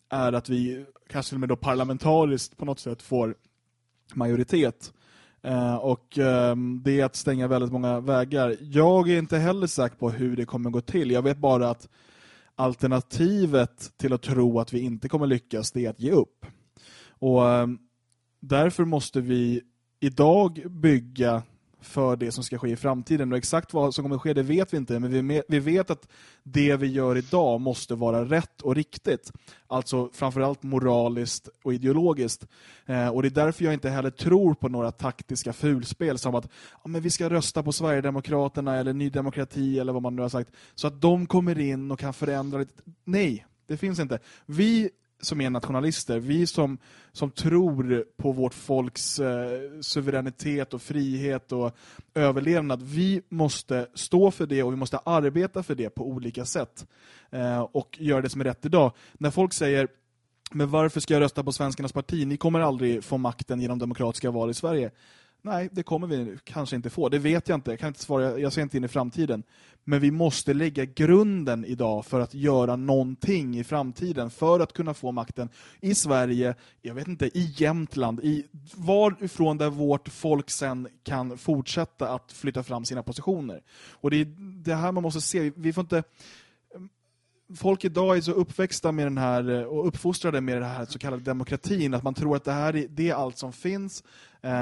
är att vi kanske till och med då parlamentariskt på något sätt får majoritet. Eh, och eh, det är att stänga väldigt många vägar. Jag är inte heller säker på hur det kommer gå till. Jag vet bara att alternativet till att tro att vi inte kommer lyckas det är att ge upp. Och eh, därför måste vi idag bygga för det som ska ske i framtiden. Och exakt vad som kommer ske, det vet vi inte. Men vi, vi vet att det vi gör idag måste vara rätt och riktigt. Alltså framförallt moraliskt och ideologiskt. Eh, och det är därför jag inte heller tror på några taktiska fulspel som att ja, men vi ska rösta på Sverigedemokraterna eller Ny Demokrati eller vad man nu har sagt. Så att de kommer in och kan förändra lite. Nej, det finns inte. Vi som är nationalister, vi som, som tror på vårt folks eh, suveränitet och frihet och överlevnad, vi måste stå för det och vi måste arbeta för det på olika sätt eh, och göra det som är rätt idag. När folk säger men varför ska jag rösta på Svenskarnas parti? Ni kommer aldrig få makten genom demokratiska val i Sverige. Nej, det kommer vi kanske inte få. Det vet jag inte. Jag kan inte svara. Jag ser inte in i framtiden. Men vi måste lägga grunden idag för att göra någonting i framtiden för att kunna få makten i Sverige, jag vet inte, i Jämtland, i varifrån där vårt folk sen kan fortsätta att flytta fram sina positioner. Och det är det här man måste se. Vi får inte folk idag är så uppväxta med den här och uppfostrade med den här så kallade demokratin att man tror att det här är, det är allt som finns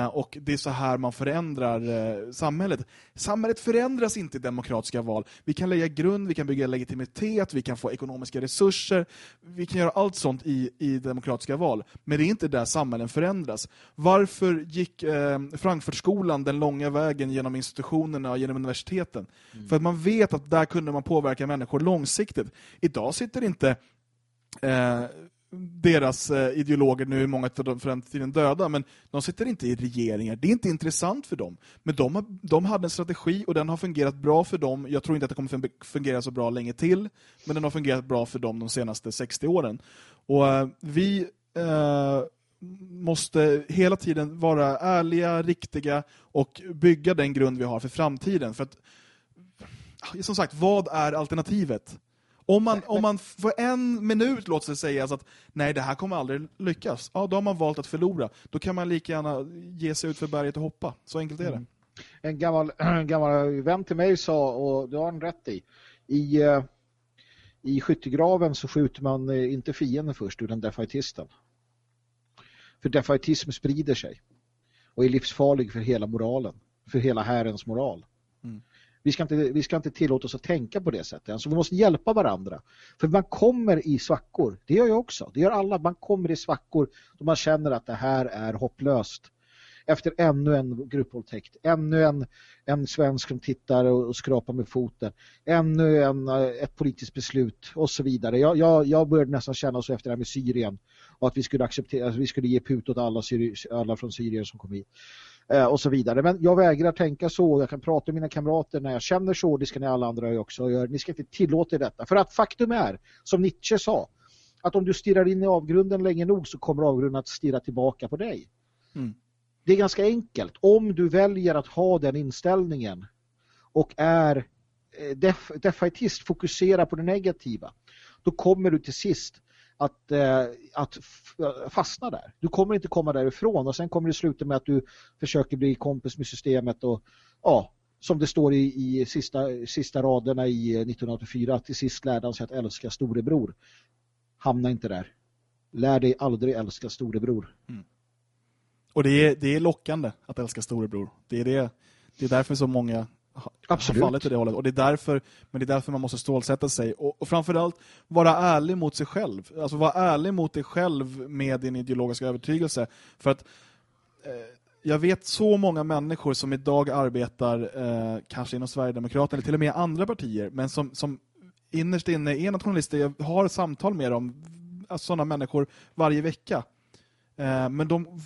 och det är så här man förändrar eh, samhället. Samhället förändras inte i demokratiska val. Vi kan lägga grund, vi kan bygga legitimitet, vi kan få ekonomiska resurser. Vi kan göra allt sånt i, i demokratiska val. Men det är inte där samhällen förändras. Varför gick eh, Frankfurtskolan den långa vägen genom institutionerna och genom universiteten? Mm. För att man vet att där kunde man påverka människor långsiktigt. Idag sitter inte eh, deras eh, ideologer, nu är många av dem för den tiden döda, men de sitter inte i regeringar. Det är inte intressant för dem. Men de, de hade en strategi och den har fungerat bra för dem. Jag tror inte att det kommer fungera så bra länge till, men den har fungerat bra för dem de senaste 60 åren. Och eh, vi eh, måste hela tiden vara ärliga, riktiga och bygga den grund vi har för framtiden. För att, som sagt, vad är alternativet? Om man, om man för en minut låter sig säga att nej, det här kommer aldrig lyckas, ja, då har man valt att förlora. Då kan man lika gärna ge sig ut för berget och hoppa. Så enkelt är det. Mm. En gammal, en gammal vän till mig sa, och det har han rätt i, i, eh, i skyttegraven så skjuter man eh, inte fienden först utan defaitisten. För defaitism sprider sig och är livsfarlig för hela moralen, för hela härens moral. Mm. Vi ska, inte, vi ska inte tillåta oss att tänka på det sättet. Alltså vi måste hjälpa varandra. För man kommer i svackor. Det gör jag också. Det gör alla. Man kommer i svackor då man känner att det här är hopplöst. Efter ännu en gruppvåldtäkt. Ännu en, en svensk som tittar och skrapar med foten. Ännu en, eh, ett politiskt beslut och så vidare. Jag, jag, jag började nästan känna så efter det här med Syrien. Och att vi skulle acceptera, att vi skulle ge put åt alla, alla från Syrien som kom hit och så vidare. Men jag vägrar tänka så. Jag kan prata med mina kamrater när jag känner så. Det ska ni alla andra också göra. Ni ska inte tillåta detta. För att faktum är, som Nietzsche sa, att om du stirrar in i avgrunden länge nog så kommer avgrunden att stirra tillbaka på dig. Mm. Det är ganska enkelt. Om du väljer att ha den inställningen och är eh, def defaitist, fokusera på det negativa, då kommer du till sist att, eh, att eh, fastna där. Du kommer inte komma därifrån och sen kommer det sluta med att du försöker bli kompis med systemet och ja, som det står i, i sista, sista raderna i eh, 1984 till sist lärde han sig att älska storebror. Hamna inte där. Lär dig aldrig älska storebror. Mm. Och det är, det är lockande att älska storebror. Det är, det, det är därför så många Absolut. har fallit i det hållet. Och det är därför, men det är därför man måste stålsätta sig. Och, och framförallt vara ärlig mot sig själv. Alltså vara ärlig mot dig själv med din ideologiska övertygelse. För att eh, jag vet så många människor som idag arbetar eh, kanske inom Sverigedemokraterna eller till och med andra partier, men som, som innerst inne är nationalister. Jag har samtal med dem, alltså sådana människor varje vecka. Eh, men de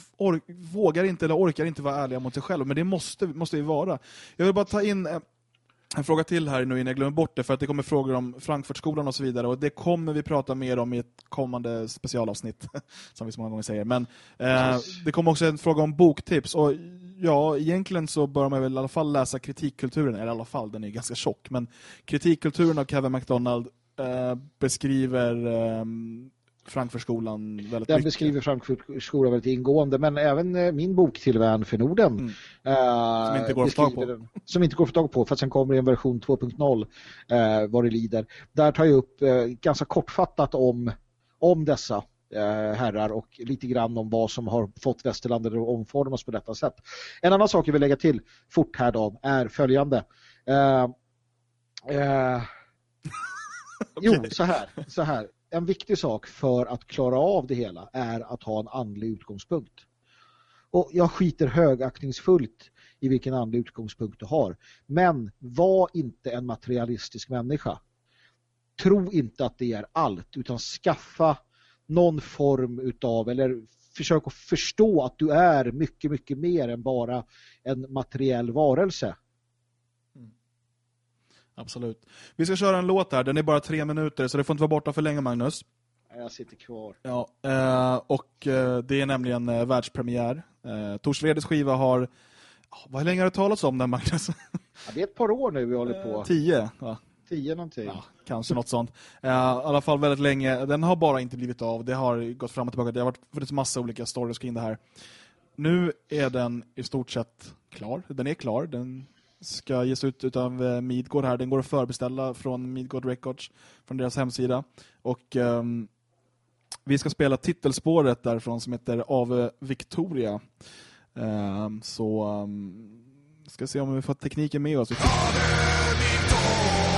vågar inte eller orkar inte vara ärliga mot sig själva. Men det måste, måste vi vara. Jag vill bara ta in eh, en fråga till här nu innan jag glömmer bort det. För att det kommer frågor om Frankfurtskolan och så vidare. Och det kommer vi prata mer om i ett kommande specialavsnitt. som vi så många gånger säger. Men eh, det kommer också en fråga om boktips. Och ja, egentligen så bör man väl i alla fall läsa kritikkulturen, eller i alla fall, den är ganska tjock, men kritikkulturen av Kevin McDonald eh, beskriver eh, Frankfurtskolan väldigt Den mycket. beskriver Frankfurtskolan väldigt ingående, men även eh, min bok till vän för Norden Mm. eh, Som inte går att få tag på. den- Som inte går att få tag på, för att sen kommer det en version 2.0 eh, vad det lider. Där tar jag upp eh, ganska kortfattat om, om dessa eh, herrar och lite grann om vad som har fått västerlandet att omformas på detta sätt. En annan sak jag vill lägga till fort här då är följande. Eh, eh, Jo, så här, så här. En viktig sak för att klara av det hela är att ha en andlig utgångspunkt. Och jag skiter högaktningsfullt i vilken andlig utgångspunkt du har. Men var inte en materialistisk människa. Tro inte att det är allt, utan skaffa någon form utav, eller försök att förstå att du är mycket, mycket mer än bara en materiell varelse. Absolut. Vi ska köra en låt här, den är bara tre minuter, så det får inte vara borta för länge, Magnus. Jag sitter kvar. Ja, eh, och eh, det är nämligen eh, världspremiär. Eh, Tors Vredes skiva har... Vad länge har det talats om den, Magnus? Ja, det är ett par år nu vi håller på. Tio? Ja. Tio någonting. Ja, kanske något sånt. I alla fall väldigt länge. Den har bara inte blivit av. Det har gått fram och tillbaka. Det har varit funnits massa olika stories kring det här. Nu är den i stort sett klar. Den är klar. Den ska ges ut utav eh, Midgård här. Den går att förbeställa från Midgård Records, från deras hemsida. Och um, vi ska spela titelspåret därifrån som heter Ave Victoria. Um, så um, ska se om vi får tekniken med oss. Gnistan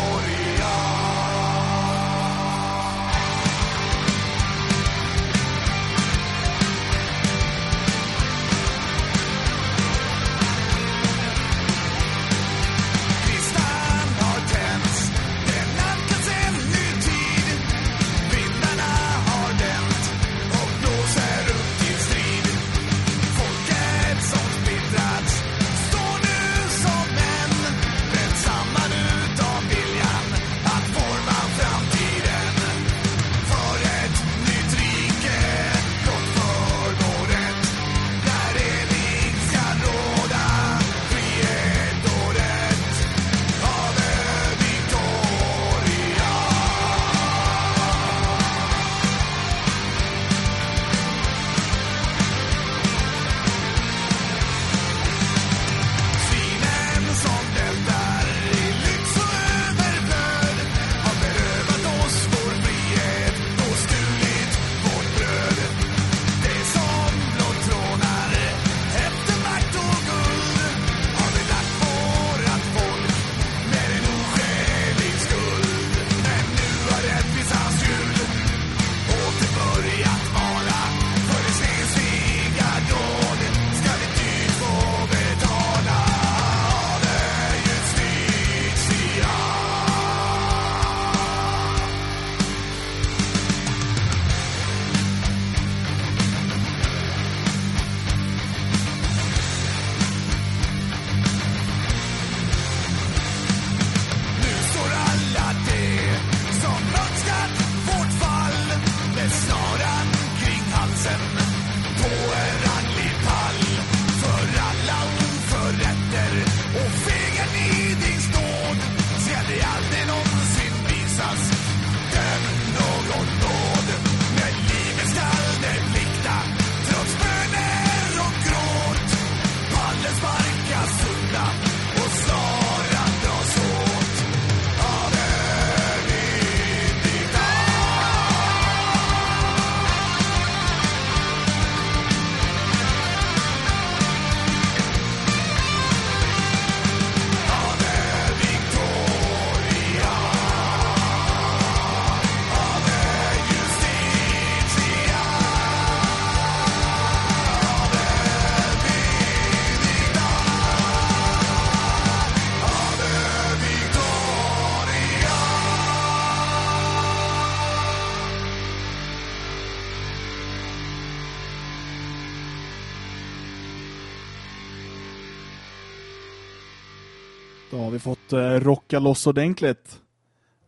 fått eh, rocka loss ordentligt.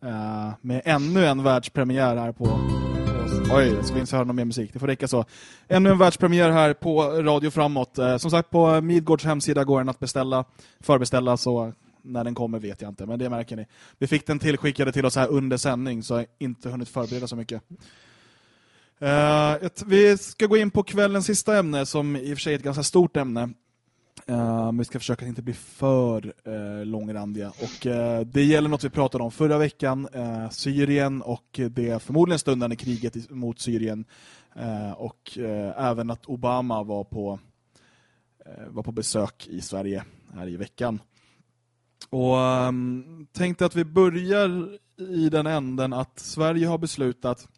Eh, med ännu en världspremiär här på. Oj, ska vi inte höra någon mer musik? Det får räcka så. Ännu en världspremiär här på Radio Framåt. Eh, som sagt, på Midgårds hemsida går den att beställa, förbeställa, så när den kommer vet jag inte, men det märker ni. Vi fick den tillskickade till oss här under sändning, så jag har inte hunnit förbereda så mycket. Ett- vi ska gå in på kvällens sista ämne, som i och för sig är ett ganska stort ämne. Eh, men vi ska försöka att inte bli för uh, långrandiga. Och eh, det gäller något vi pratade om förra veckan, Syrien och det förmodligen stundande kriget mot Syrien. Och även att Obama var på, var på besök i Sverige här i veckan. Och um, tänkte att vi börjar i den änden att Sverige har beslutat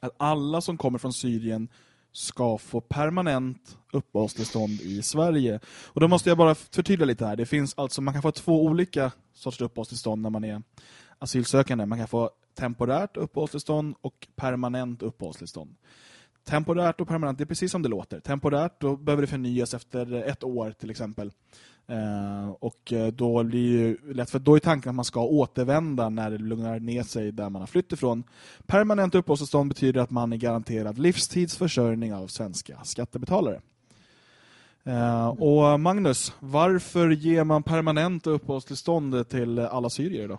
att alla som kommer från Syrien ska få permanent uppehållstillstånd i Sverige. Och då måste jag bara förtydliga lite här. Det finns alltså, man kan få två olika sorters uppehållstillstånd när man är asylsökande. Man kan få temporärt uppehållstillstånd och permanent uppehållstillstånd. Temporärt och permanent, det är precis som det låter. Temporärt, då behöver det förnyas efter ett år till exempel. Eh, och eh, då blir ju lätt, för då är tanken att man ska återvända när det lugnar ner sig där man har flytt ifrån. Permanent uppehållstillstånd betyder att man är garanterad livstidsförsörjning av svenska skattebetalare. Eh, och Magnus, varför ger man permanent uppehållstillstånd till alla syrier då?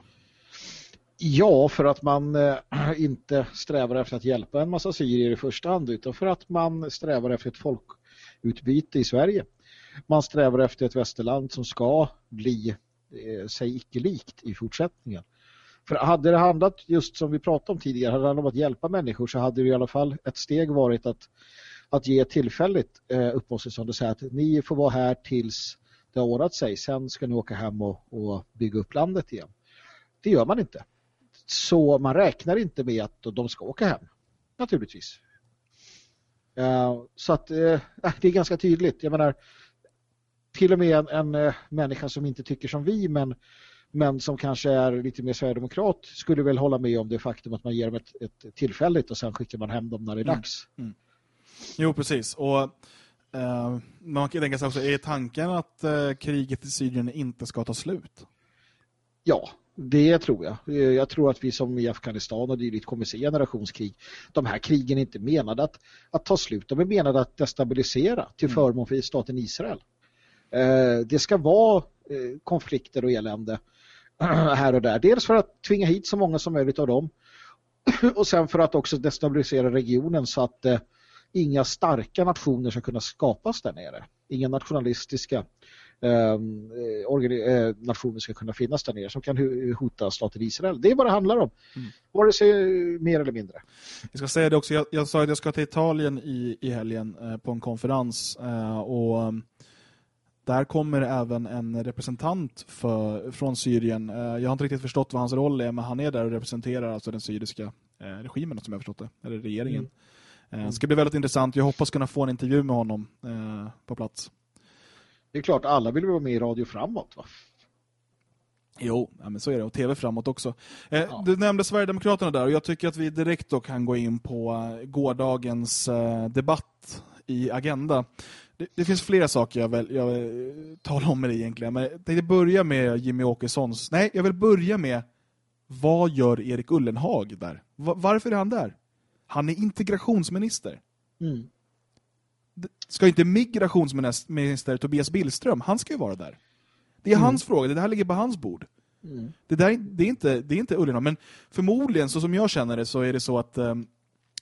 Ja, för att man eh, inte strävar efter att hjälpa en massa syrier i första hand utan för att man strävar efter ett folkutbyte i Sverige. Man strävar efter ett västerland som ska bli eh, sig icke-likt i fortsättningen. För hade det handlat, just som vi pratade om tidigare, hade det handlat om att hjälpa människor så hade det i alla fall ett steg varit att, att ge tillfälligt eh, uppehållstillstånd och säga att ni får vara här tills det har ordnat sig. Sen ska ni åka hem och, och bygga upp landet igen. Det gör man inte. Så man räknar inte med att de ska åka hem. Naturligtvis. Eh, så att eh, det är ganska tydligt. Jag menar, till och med en, en eh, människa som inte tycker som vi men, men som kanske är lite mer sverigedemokrat skulle väl hålla med om det faktum att man ger dem ett, ett tillfälligt och sen skickar man hem dem när det är Mm. dags. Jo, precis. Och eh, man kan tänka sig också, är tanken att eh, kriget i Syrien inte ska ta slut? Ja, det tror jag. Eh, Jag tror att vi som i Afghanistan och dylikt kommer se generationskrig. De här krigen är inte menade att, att ta slut. De är menade att destabilisera till förmån för staten Israel. Eh, Det ska vara eh, konflikter och elände här och där. Dels för att tvinga hit så många som möjligt av dem och sen för att också destabilisera regionen så att eh, inga starka nationer ska kunna skapas där nere. Inga nationalistiska eh, organi- eh, nationer ska kunna finnas där nere som kan hota staten Israel. Det är vad det handlar om. Vare sig mer eller mindre. Jag ska säga det också, jag, jag sa att jag ska till Italien i, i helgen eh, på en konferens och där kommer även en representant för, från Syrien. Eh, jag har inte riktigt förstått vad hans roll är, men han är där och representerar alltså den syriska eh, regimen som jag förstått det, eller regeringen. Eh, det ska bli väldigt intressant. Jag hoppas kunna få en intervju med honom på plats. Det är klart, alla vill vara med i Radio Framåt. Va? Jo, ja, men så är det. Och tv framåt också. Eh, Ja. Du nämnde Sverigedemokraterna där och jag tycker att vi direkt då kan gå in på gårdagens eh, debatt i Agenda. Det, det finns flera saker jag vill jag vill tala om med det egentligen. Men jag tänkte börja med Jimmy Åkessons. Nej, jag vill börja med vad gör Erik Ullenhag där? Va- varför är han där? Han är integrationsminister. Mm. Ska inte migrationsminister Tobias Billström, han ska ju vara där. Det är hans fråga, det här ligger på hans bord. Mm. Det, där, är- det, är inte, det är inte Ullenhag, men förmodligen, så som jag känner det, så är det så att um,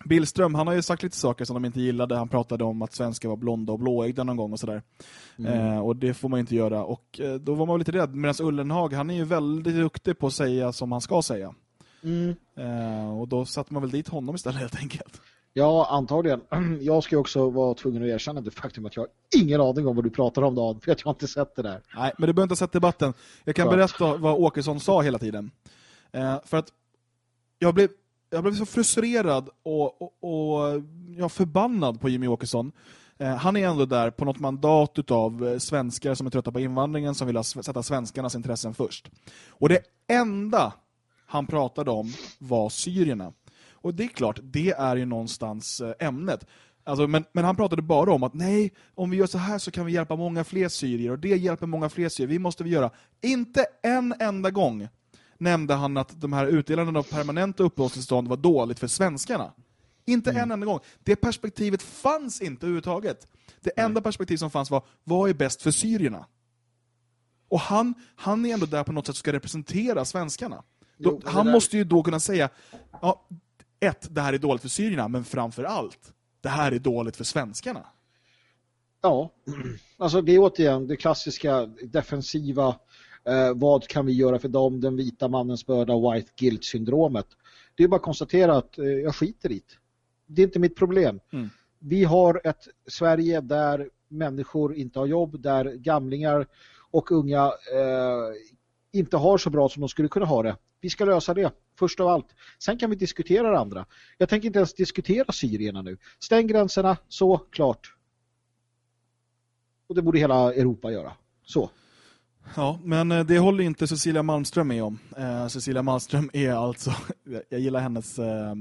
Billström, han har ju sagt lite saker som de inte gillade. Han pratade om att svenskar var blonda och blåögda någon gång och sådär. Eh, och det får man ju inte göra. Och eh, då var man lite rädd. Medan Ullenhag, han är ju väldigt duktig på att säga som han ska säga. Mm. Eh, och då satte man väl dit honom istället helt enkelt. Ja, antagligen. Jag ska också vara tvungen att erkänna det faktum att jag har ingen aning om vad du pratar om Dan, för att jag har inte sett det där. Nej, men du behöver inte ha sett debatten. Jag kan Skönt. berätta vad Åkesson sa hela tiden. Eh, för att jag blev, jag blev så frustrerad och, och, och ja, förbannad på Jimmy Åkesson. Eh, han är ändå där på något mandat av eh, svenskar som är trötta på invandringen som vill sätta svenskarnas intressen först. Och det enda han pratade om var syrierna. Och det är klart, det är ju någonstans eh, ämnet. Alltså, men, men han pratade bara om att nej, om vi gör så här så kan vi hjälpa många fler syrier och det hjälper många fler syrier. Vi måste vi göra. Inte en enda gång nämnde han att de här utdelandena av permanenta uppehållstillstånd var dåligt för svenskarna. Inte Mm. en enda gång. Det perspektivet fanns inte överhuvudtaget. Det enda perspektiv som fanns var, vad är bäst för syrierna? Och han, han är ändå där på något sätt ska representera svenskarna. Då, Jo, det han där- måste ju då kunna säga, ja, ett, det här är dåligt för syrierna, men framför allt, det här är dåligt för svenskarna. Ja, alltså det är återigen det klassiska defensiva eh, vad kan vi göra för dem, den vita mannens börda, white guilt-syndromet. Det är bara att konstatera att eh, jag skiter i det. Det är inte mitt problem. Mm. Vi har ett Sverige där människor inte har jobb, där gamlingar och unga eh, inte har så bra som de skulle kunna ha det. Vi ska lösa det, först av allt. Sen kan vi diskutera det andra. Jag tänker inte ens diskutera syrierna nu. Stäng gränserna, så klart. Och det borde hela Europa göra. Så. Ja, men eh, det håller inte Cecilia Malmström med om. Eh, Cecilia Malmström är alltså, jag gillar hennes, eh,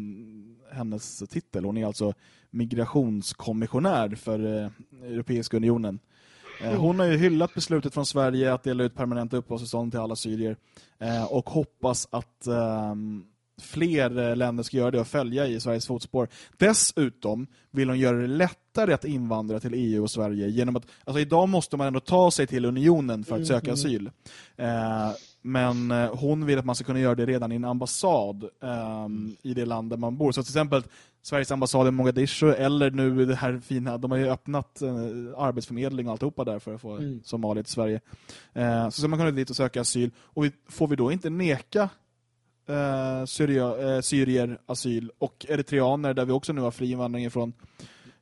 hennes titel, hon är alltså migrationskommissionär för eh, Europeiska unionen. Eh, hon har ju hyllat beslutet från Sverige att dela ut permanenta uppehållstillstånd till alla syrier eh, och hoppas att eh, fler eh, länder ska göra det och följa i Sveriges fotspår. Dessutom vill hon göra det lättare att invandra till EU och Sverige genom att, alltså idag måste man ändå ta sig till unionen för att söka asyl. Eh, men eh, hon vill att man ska kunna göra det redan i en ambassad eh, i det land där man bor. Så till exempel Sveriges ambassad i Mogadishu eller nu det här fina, de har ju öppnat eh, arbetsförmedling och alltihopa där för att få Mm. somalier till Sverige. Eh, så ska man kunna dit och söka asyl. Och vi, får vi då inte neka eh, syria, eh, syrier asyl och eritreaner där vi också nu har fri invandring ifrån,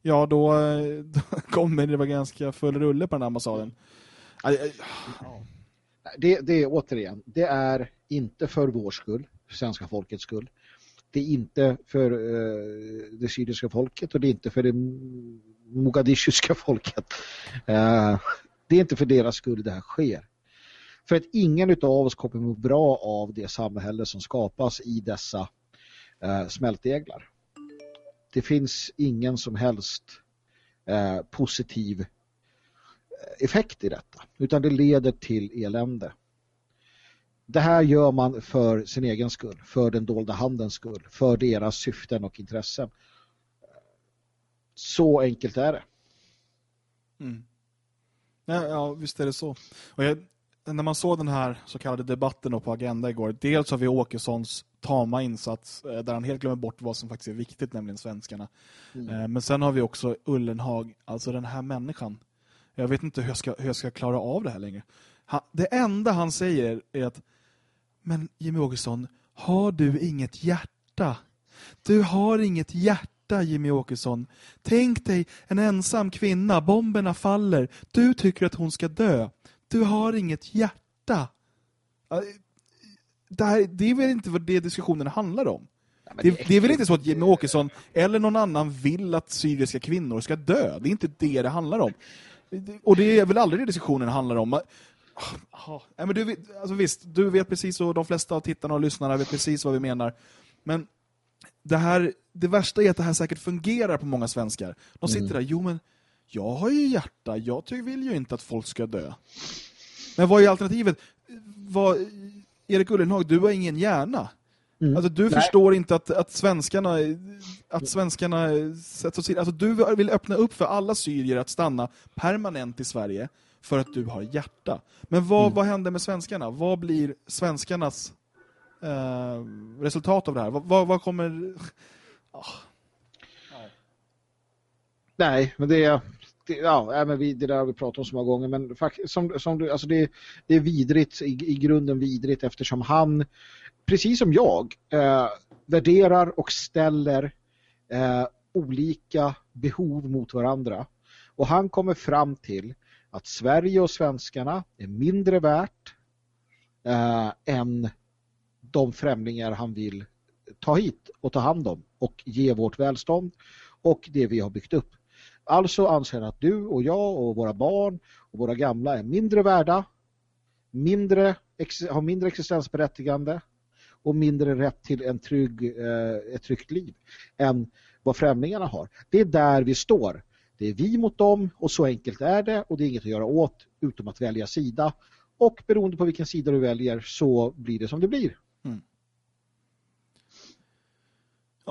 ja då, eh, då kommer det vara ganska full rulle på den här ambassaden. Det, det är återigen, det är inte för vår skull, för svenska folkets skull. Det är inte för eh, det syriska folket och det är inte för det mogadishiska folket. Eh, det är inte för deras skull det här sker. För att ingen av oss kommer må bra av det samhälle som skapas i dessa eh, smältdeglar. Det finns ingen som helst eh, positiv eh, effekt i detta, utan det leder till elände. Det här gör man för sin egen skull, för den dolda handens skull, för deras syften och intressen. Så enkelt är det. Mm. Ja, ja, visst är det så. Och jag, när man såg den här så kallade debatten på Agenda igår, dels har vi Åkessons tama insats eh, där han helt glömmer bort vad som faktiskt är viktigt, nämligen svenskarna. Eh, Men sen har vi också Ullenhag, alltså den här människan. Jag vet inte hur jag ska, hur jag ska klara av det här längre. Han, det enda han säger är att Men Jimmy Åkesson, har du inget hjärta? Du har inget hjärta, Jimmy Åkesson. Tänk dig en ensam kvinna, bomberna faller. Du tycker att hon ska dö. Du har inget hjärta. Ja, Det, här, det är väl inte vad det diskussionen handlar om? Det, det är väl inte så att Jimmy Åkesson eller någon annan vill att syriska kvinnor ska dö? Det är inte det det handlar om. Och det är väl aldrig det diskussionen handlar om. Ah, nej, men du, alltså visst, du vet precis och de flesta av tittarna och lyssnarna vet precis vad vi menar. Men det, här, det värsta är att det här säkert fungerar på många svenskar. De sitter där, jo men jag har ju hjärta, jag vill ju inte att folk ska dö. Men vad är alternativet? Vad, Erik Ullenhag, du har ingen hjärna. Alltså, du Nej. förstår inte att, att svenskarna att svenskarna sätts åt sidan. Alltså, du vill öppna upp för alla syrier att stanna permanent i Sverige för att du har hjärta. Men vad, vad händer med svenskarna? Vad blir svenskarnas eh, resultat av det här? Vad, vad, vad kommer... Nej, men det är det, ja, men vi, det där har vi pratat om så många gånger men som, som du, alltså det, det är vidrigt, i, i grunden vidrigt eftersom han, precis som jag, eh, värderar och ställer eh, olika behov mot varandra. Och han kommer fram till att Sverige och svenskarna är mindre värt eh, än de främlingar han vill ta hit och ta hand om och ge vårt välstånd och det vi har byggt upp. Alltså anser han att du och jag och våra barn och våra gamla är mindre värda, mindre, har mindre existensberättigande och mindre rätt till en trygg, eh, ett tryggt liv än vad främlingarna har. Det är där vi står. Det är vi mot dem och så enkelt är det och det är inget att göra åt utom att välja sida. Och beroende på vilken sida du väljer så blir det som det blir.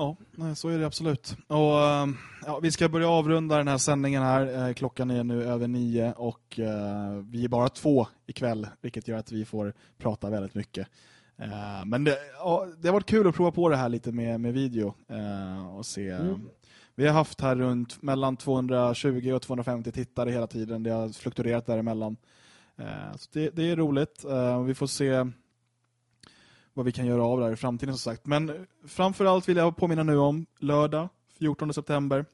Ja, så är det absolut. Och, eh, ja, vi ska börja avrunda den här sändningen här. Eh, Klockan är nu över nio och eh, vi är bara två ikväll, vilket gör att vi får prata väldigt mycket. Eh, men det, ja, det har varit kul att prova på det här lite med, med video och se. Mm. Vi har haft här runt mellan 220 och 250 tittare hela tiden. Det har fluktuerat däremellan. Så det, det är roligt. Vi får se vad vi kan göra av det här i framtiden som sagt. Men framförallt vill jag påminna nu om lördag 14 september.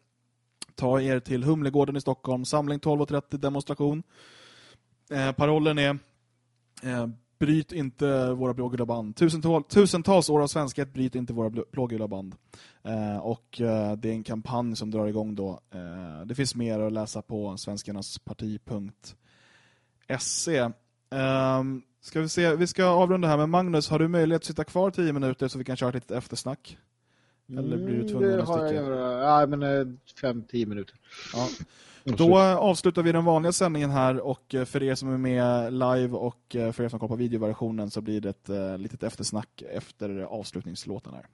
Ta er till Humlegården i Stockholm. Samling 12.30 demonstration. Eh, parollen är eh, Bryt inte våra blågula band. Tusentals, tusentals år av svenskhet bryt inte våra blågula band. Eh, och eh, det är en kampanj som drar igång då. Eh, det finns mer att läsa på svenskarnasparti.se. Ska vi se, vi ska avrunda här med Magnus. Har du möjlighet att sitta kvar tio minuter så vi kan köra ett litet eftersnack? Eller blir du tvungen Mm, att sticka? Ja, men eh, fem, tio minuter. Ja. Då avslutar vi den vanliga sändningen här och eh, för er som är med live och eh, för er som kollar på videoversionen så blir det ett litet eftersnack efter avslutningslåten här.